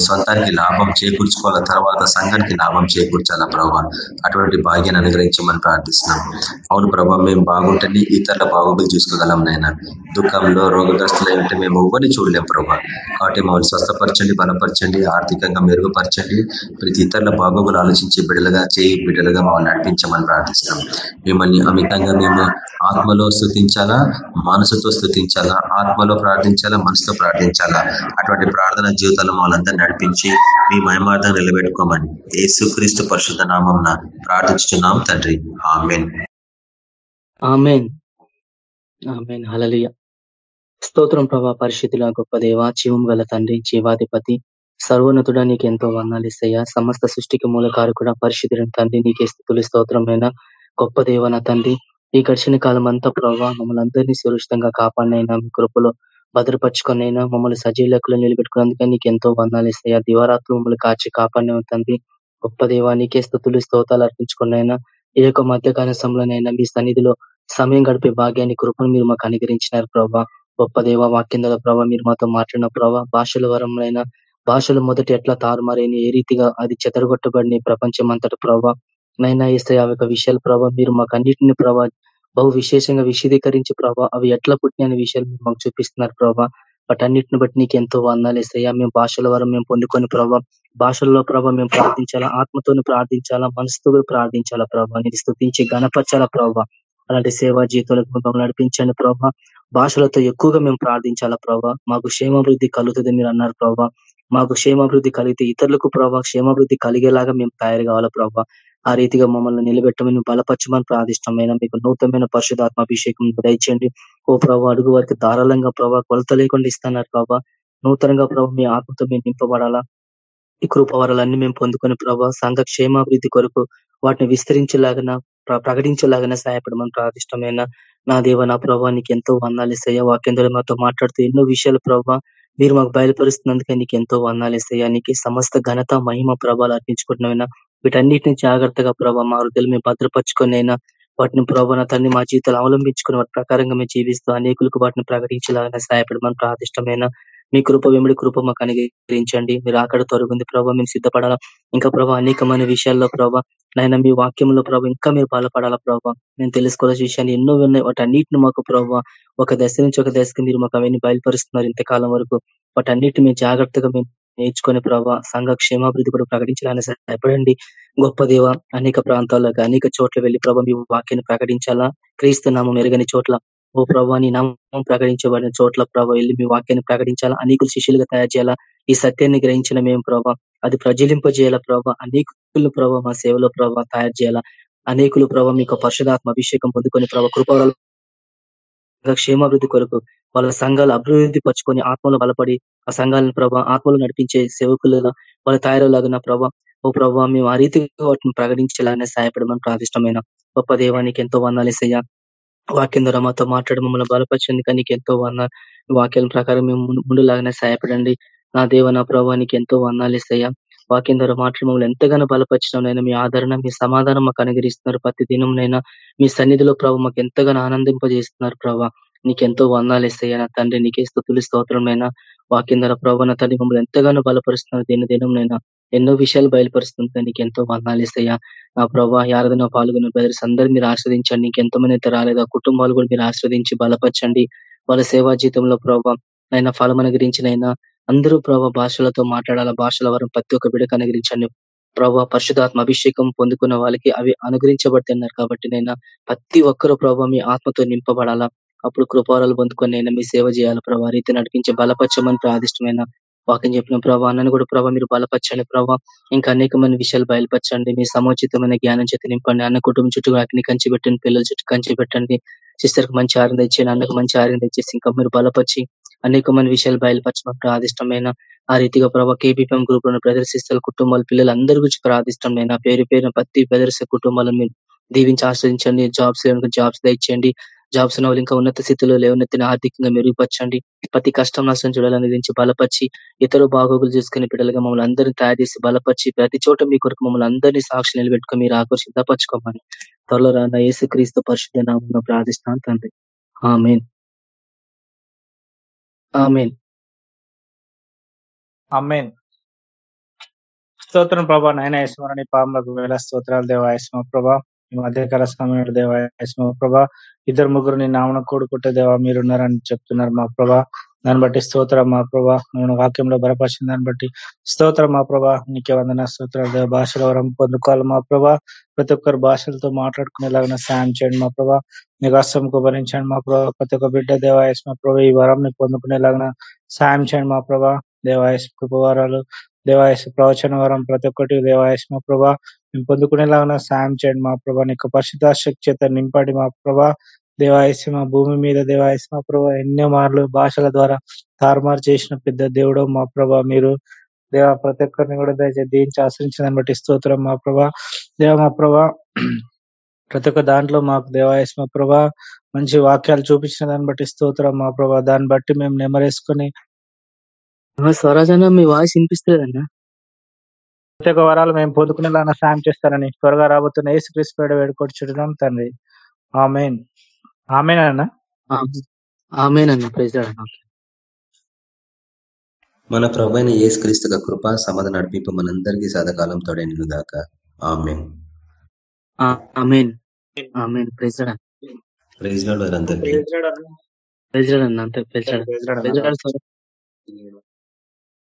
సొంతానికి లాభం చేకూర్చుకోవాల తర్వాత సంఘానికి లాభం చేకూర్చాలా ప్రభావ అటువంటి భాగ్యాన్ని అనుగ్రహించమని ప్రార్థిస్తున్నాం. అవును ప్రభావ మేము బాగుంటేనే ఇతరుల బాగోగులు చూసుకోగలం నైనా. దుఃఖంలో రోగగ్రస్తులు ఉంటే మేము ఎవరిని చూడలేం ప్రభా. కాబట్టి మమ్మల్ని స్వస్థపరచండి బలపరచండి ఆర్థికంగా మెరుగుపరచండి. ప్రతి ఇతరుల బాగోగులు ఆలోచించే బిడ్డలుగా చేయి బిడ్డలుగా మమ్మల్ని నడిపించమని ప్రార్థిస్తున్నాం. మిమ్మల్ని అమితంగా మేము ఆత్మలో స్థుతించాలా? మనసుతో స్థుతించాలా? ఆత్మలో ప్రార్థించాలా? మనసుతో ప్రార్థించాలా? అటువంటి ప్రార్థన జీవితాలు మమ్మల్ని నడిపించి మీ మయమార్థం నిలబెట్టుకోమని యేసుక్రీస్తు పరిశుద్ధ నామం ప్రార్థించుతున్నాం తండ్రి. ఆమెన్. ఆమెన్. హలలియ స్తోత్రం ప్రభా పరిస్థితుల గొప్ప దేవ జీవం గల తండ్రి జీవాధిపతి సర్వోన్నతుడా నీకు ఎంతో వందాలిస్తయ్యా సమస్త సృష్టికి మూలకారు కూడా పరిస్థితుల తండ్రి నీకే స్థితులు స్తోత్రమైన గొప్ప దేవన తండ్రి. ఈ గడిచిన కాలం అంతా ప్రభావ మమ్మల్ని అందరినీ సురక్షితంగా కాపాడినైనా మీ కృపలో భద్రపరుచుకునైనా మమ్మల్ని సజీలకులు నిలబెట్టుకున్నందుకే నీకు ఎంతో వందాలిస్తాయా దివారాత్రులు మమ్మల్ని కాచి కాపాడిన తండ్రి. గొప్ప దేవా నీకే స్థుతులు స్తోతాలు అర్పించుకున్నైనా ఈ యొక్క మధ్యకాల సమయంలోనైనా మీ సన్నిధిలో సమయం గడిపే భాగ్యాన్ని కృపను మీరు మాకు అనుగ్రహించినారు ప్రభా. గొప్ప దేవ వాక్యం ప్రభావ మీరు మాతో మాట్లాడిన ప్రభావ భాషల వరంలో భాషలు మొదటి ఎట్లా తారుమారైన ఏ రీతిగా అది చెదరగొట్టబడిన ప్రపంచం అంతటి ప్రభావ నైనా ఇస్తే ఆ యొక్క విషయాలు ప్రభావ మీరు మాకు అన్నింటిని ప్రభావ బహు విశేషంగా విశదీకరించి ప్రభావ అవి ఎట్లా పుట్టిన అనే విషయాలు మీరు మాకు చూపిస్తున్నారు ప్రభావ అన్నింటిని బట్టి నీకు ఎంతో వందాలు ఇస్తాయా మేము భాషల వరం మేము పొందుకొని ప్రభావ భాషల్లో ప్రభావ మేము ప్రార్థించాలా ఆత్మతోని ప్రార్థించాలా మనసుతో ప్రార్థించాలా ప్రభావ నీకు స్థుతించి గణపరచాలా ప్రభావ అలాంటి సేవా జీవితాలకు మమ్మల్ని నడిపించండి ప్రభావ భాషలతో ఎక్కువగా మేము ప్రార్థించాలా ప్రభావ మాకు క్షేమాభివృద్ధి కలుగుతుంది మీరు అన్నారు ప్రభావ మాకు క్షేమాభివృద్ధి కలిగితే ఇతరులకు ప్రభావ క్షేమాభివృద్ధి కలిగేలాగా మేము తయారు కావాలా ప్రభావ ఆ రీతిగా మమ్మల్ని నిలబెట్టమని బలపరచమని ప్రార్థిష్టమైన మీకు నూతనమైన పరిశుధాత్మాభిషేకం దయచేయండి. ఓ ప్రభావ అడుగు వారికి ధారాళంగా ప్రభావ కొలత లేకుండా ఇస్తున్నారు ప్రభావ నూతనంగా ప్రభావ మీ ఆత్మతో మేము నింపబడాలా? ఈ కృపవరాలన్నీ మేము పొందుకొని ప్రభావ సంఘ క్షేమాభివృద్ధి కొరకు వాటిని విస్తరించేలాగా ప్రకటించేలాగానే సహాయపడమని ప్రార్థిష్టమైన నా దేవ నా ప్రభావ నీకు ఎంతో వందాలిస్తాయా వాక్యంలో మాతో మాట్లాడుతూ ఎన్నో విషయాలు ప్రభావ మీరు మాకు బయలుపరుస్తున్నందుకే నీకు ఎంతో వందాలిస్తాయా నీకు సమస్త ఘనత మహిమ ప్రభావాలు అర్పించుకుంటున్నా వీటన్నిటిని జాగ్రత్తగా ప్రభావ మా హృదయలు మేము భద్రపరుచుకునైనా అయినా వాటిని ప్రభావ తన్ని మా జీవితాలు అవలంబించుకుని వాటి ప్రకారంగా మేము జీవిస్తూ అనేకులకు వాటిని ప్రకటించేలాగా సహాయపడమని ప్రాదిష్టమైన మీ కృప వెంబడి కృప మాకు అనుగ్రహించండి. మీరు అక్కడ తొలగింది ప్రభావ మేము సిద్ధపడాలా. ఇంకా ప్రభావ అనేకమైన విషయాల్లో ప్రభావ నాయన మీ వాక్యంలో ప్రభావ ఇంకా మీరు బాధపడాలా ప్రభావ మేము తెలుసుకోవాల్సిన విషయాన్ని ఎన్నో ఉన్నాయి. వాటి అన్నింటిని మాకు ప్రభావ ఒక దశ నుంచి ఒక దశకి మీరు మాకు అవన్నీ బయలుపరుస్తున్నారు ఇంతకాలం వరకు. వాటన్నిటిని మేము జాగ్రత్తగా మేము నేర్చుకునే ప్రభావ సంఘ క్షేమాభివృద్ధి కూడా ప్రకటించాలని సహాయపడండి. గొప్ప దేవ అనేక ప్రాంతాల్లో అనేక చోట్ల వెళ్ళి ప్రభావ మీ వాక్యాన్ని ప్రకటించాలా. క్రీస్తు నామం మెరుగని చోట్ల ఓ ప్రభా నీ నామం ప్రకటించబడిన చోట్ల ప్రభావ వెళ్ళి మీ వాక్యాన్ని ప్రకటించాలా? అనేకులు శిష్యులుగా తయారు చేయాలా? ఈ సత్యాన్ని గ్రహించిన మేము ప్రభావ అది ప్రజలింపజేయాలా ప్రభావ అనేకులు ప్రభావ మా సేవలో ప్రభావ తయారు చేయాలా? అనేకులు ప్రభావ మీకు పరిశుధాత్మ అభిషేకం పొందుకొని ప్రభావ కృపాలు క్షేమాభివృద్ధి కొరకు వాళ్ళ సంఘాలు అభివృద్ధి పరుచుకొని ఆత్మలో బలపడి ఆ సంఘాలను ప్రభావ ఆత్మలు నడిపించే సేవకులుగా వాళ్ళ తయారలాగిన ప్రభావ ఓ ప్రభావ మేము ఆ రీతిగా వాటిని ప్రకటించేలాగానే సహాయపడమని ప్రాదిష్టమైన గొప్ప దేవానికి ఎంతో వందాలేసయ్యా వాక్యం ద్వారా మాతో మాట్లాడి మమ్మల్ని బలపరిచేందుకు నీకు ఎంతో వంద వాక్యాల ప్రకారం మేము ముందులాగానే సహాయపడండి. నా దేవ నా ప్రభావానికి ఎంతో వందాలేసయ్యా వాక్యం ద్వారా మాట్లాడి మమ్మల్ని ఎంతగానో బలపరిచినైనా మీ ఆదరణ మీ సమాధానం మాకు అనుగరిస్తున్నారు ప్రతి దినంనైనా మీ సన్నిధిలో ప్రభు మాకు ఎంతగానో ఆనందింపజేస్తున్నారు ప్రభావ నీకెంతో వందాలేస్తాయా నా తండ్రి నీకే స్థుతులు స్తోత్రంనైనా వాక్యం ద్వారా ప్రభావ నా తండ్రి మమ్మల్ని ఎంతగానో బలపరుస్తున్నారు దిన దినంనైనా ఎన్నో విషయాలు బయలుపరుస్తుంది. నీకు ఎంతో ఇస్తాయా నా ప్రభావ యారదన పాల్గొన్న బ్రదర్స్ అందరూ మీరు ఆశ్రదించండి నీకు ఎంతమంది అయితే రాలేదు ఆ కుటుంబాలు కూడా మీరు ఆశ్రదించి బలపరచండి. వాళ్ళ సేవా జీవితంలో ప్రభావ నైనా ఫలం అనుగ్రహించినైనా అందరూ ప్రభావ భాషలతో మాట్లాడాల? భాషల వరం ప్రతి ఒక్క బిడకు అనుగ్రహించండి. ప్రభావ పరిశుధాత్మ అభిషేకం పొందుకున్న వాళ్ళకి అవి అనుగ్రహించబడుతున్నారు కాబట్టి నైనా ప్రతి ఒక్కరు ప్రభావ మీ ఆత్మతో నింపబడాలా? అప్పుడు కృపారాలు పొందుకొని నైనా మీ సేవ చేయాలి? ప్రభావ రీతి నడిపించి బలపరచమని ప్రాదిష్టమైన వాక్యం చెప్పిన ప్రభావ అన్నను కూడా ప్రభావ మీరు బలపరచండి ప్రభావ ఇంకా అనేకమైన విషయాలు బయలుపరచండి. మీ సముచితమైన జ్ఞానం చేత నింపండి. అన్న కుటుంబం చుట్టూ అగ్ని కంచి పెట్టండి. పిల్లల చుట్టూ కంచి పెట్టండి. సిస్టర్కి మంచి ఆరం తెచ్చేయండి. అన్నకు మంచి ఆరం తెచ్చేసి ఇంకా మీరు బలపరిచి అనేకమైన విషయాలు బయలుపరచడం ప్రాదిష్టమైన ఆ రీతిగా ప్రభావ కేబీపీఎం గ్రూప్లో ప్రదర్శిస్తారు కుటుంబాలు పిల్లలు అందరి గురించి ప్రాదిష్టమైన పేరు పేరు ప్రతి ప్రదర్శ కుటుంబాలను మీరు దీవించి ఆశ్రయించండి. జాబ్స్ జాబ్స్ దయచేయండి. జాబ్స్ ఉన్న ఇంకా ఉన్నత స్థితిలో లేవనెత్తిన ఆర్థికంగా మెరుగుపరచండి. ప్రతి కష్టం నష్టం చూడాలని గురించి బలపరిచి ఇతరు బాగోగులు చూసుకుని బిడ్డలుగా మమ్మల్ని అందరినీ తయారు చేసి బలపరిచి ప్రతి చోట మీ కొరకు మమ్మల్ని అందరినీ సాక్షి నిలబెట్టుకుని మీరు ఆకర్షితపరచుకోమని త్వరలో రాన్న యేసు క్రీస్తు పరిశుద్ధ నామం ప్రార్థిస్తాను తండ్రి. ఆమెన్. ఆమెన్. అమ్మేన్ స్తోత్రం ప్రభా నాయన యశ్వరణి పాములకు వేల స్తోత్రాలు దేవాయస్మ ప్రభా. ఈ మధ్యకాల సమయంలో దేవాయస్మ ప్రభా ఇద్దరు ముగ్గురు నీ నామన కూడుకుంటే దేవా మీరున్నారని చెప్తున్నారు మా ప్రభా. దాన్ని బట్టి స్తోత్రం మా ప్రభా. నువ్వు వాక్యంలో బలపరిచిన దాన్ని బట్టి స్తోత్రం మా ప్రభా. నీకే వందన స్తోత్రాలు దేవ. భాషల వరం పొందుకోవాలి మా ప్రభా. ప్రతి ఒక్కరు భాషలతో మాట్లాడుకునేలాగా సాయం చేయండి మా ప్రభా. నీకు అస్సంకు భరించండి మా ప్రభా. ప్రతి ఒక్క బిడ్డ దేవాయస్ మా ప్రభా ఈ వరం ని పొందుకునేలాగా సాయం చేయండి మా ప్రభా. దేవాయస్ కృపవారాలు దేవాయస్ ప్రవచన వరం ప్రతి ఒక్కటి దేవాయస్ మా ప్రభా. మేము పొందుకునేలాగా సాయం చేయండి మా ప్రభా. నీకు పరిశుద్ధాశక్తి చేత నింపండి మా ప్రభా. దేవాయస్మ భూమి మీద దేవాయస్మ ప్రభా. ఎన్నో మార్లు భాషల ద్వారా తారుమారు చేసిన పెద్ద దేవుడు మా ప్రభా. మీరు దేవ ప్రతి ఒక్కరిని కూడా దయచేసి దీనికి ఆశ్రయించిన బట్టి స్తోత్రం మా ప్రభా. దేవ మా ప్రభా ప్రతి ఒక్క దాంట్లో మాకు దేవాయస్మ ప్రభా. మంచి వాక్యాలు చూపించిన దాన్ని బట్టి స్తోత్రం మా ప్రభా. దాన్ని బట్టి మేము నెమరేసుకొని స్వరాజన మీ వాయిస్ వినిపిస్తుందన్నా ప్రతి ఒక్క వరాలు మేము పొందుకునేలా సాయం చేస్తారని త్వరగా రాబోతున్న ఏసు క్రీస్తు వేడుకొచ్చున్నాం తండ్రి. ఆమెన్. ఆమెన్ అన్న? ఆమెనన్న ప్రైజ్ మన ప్రభైన ఏసు క్రీస్తు కృప సమాధానం నడిపింపు మనందరికీ సదాకాలం తోడైన దాకా amen amen. Amen. Praise praise lord అందరికీ ప్రైజ్ అన్న. అంతే. ప్రైజ్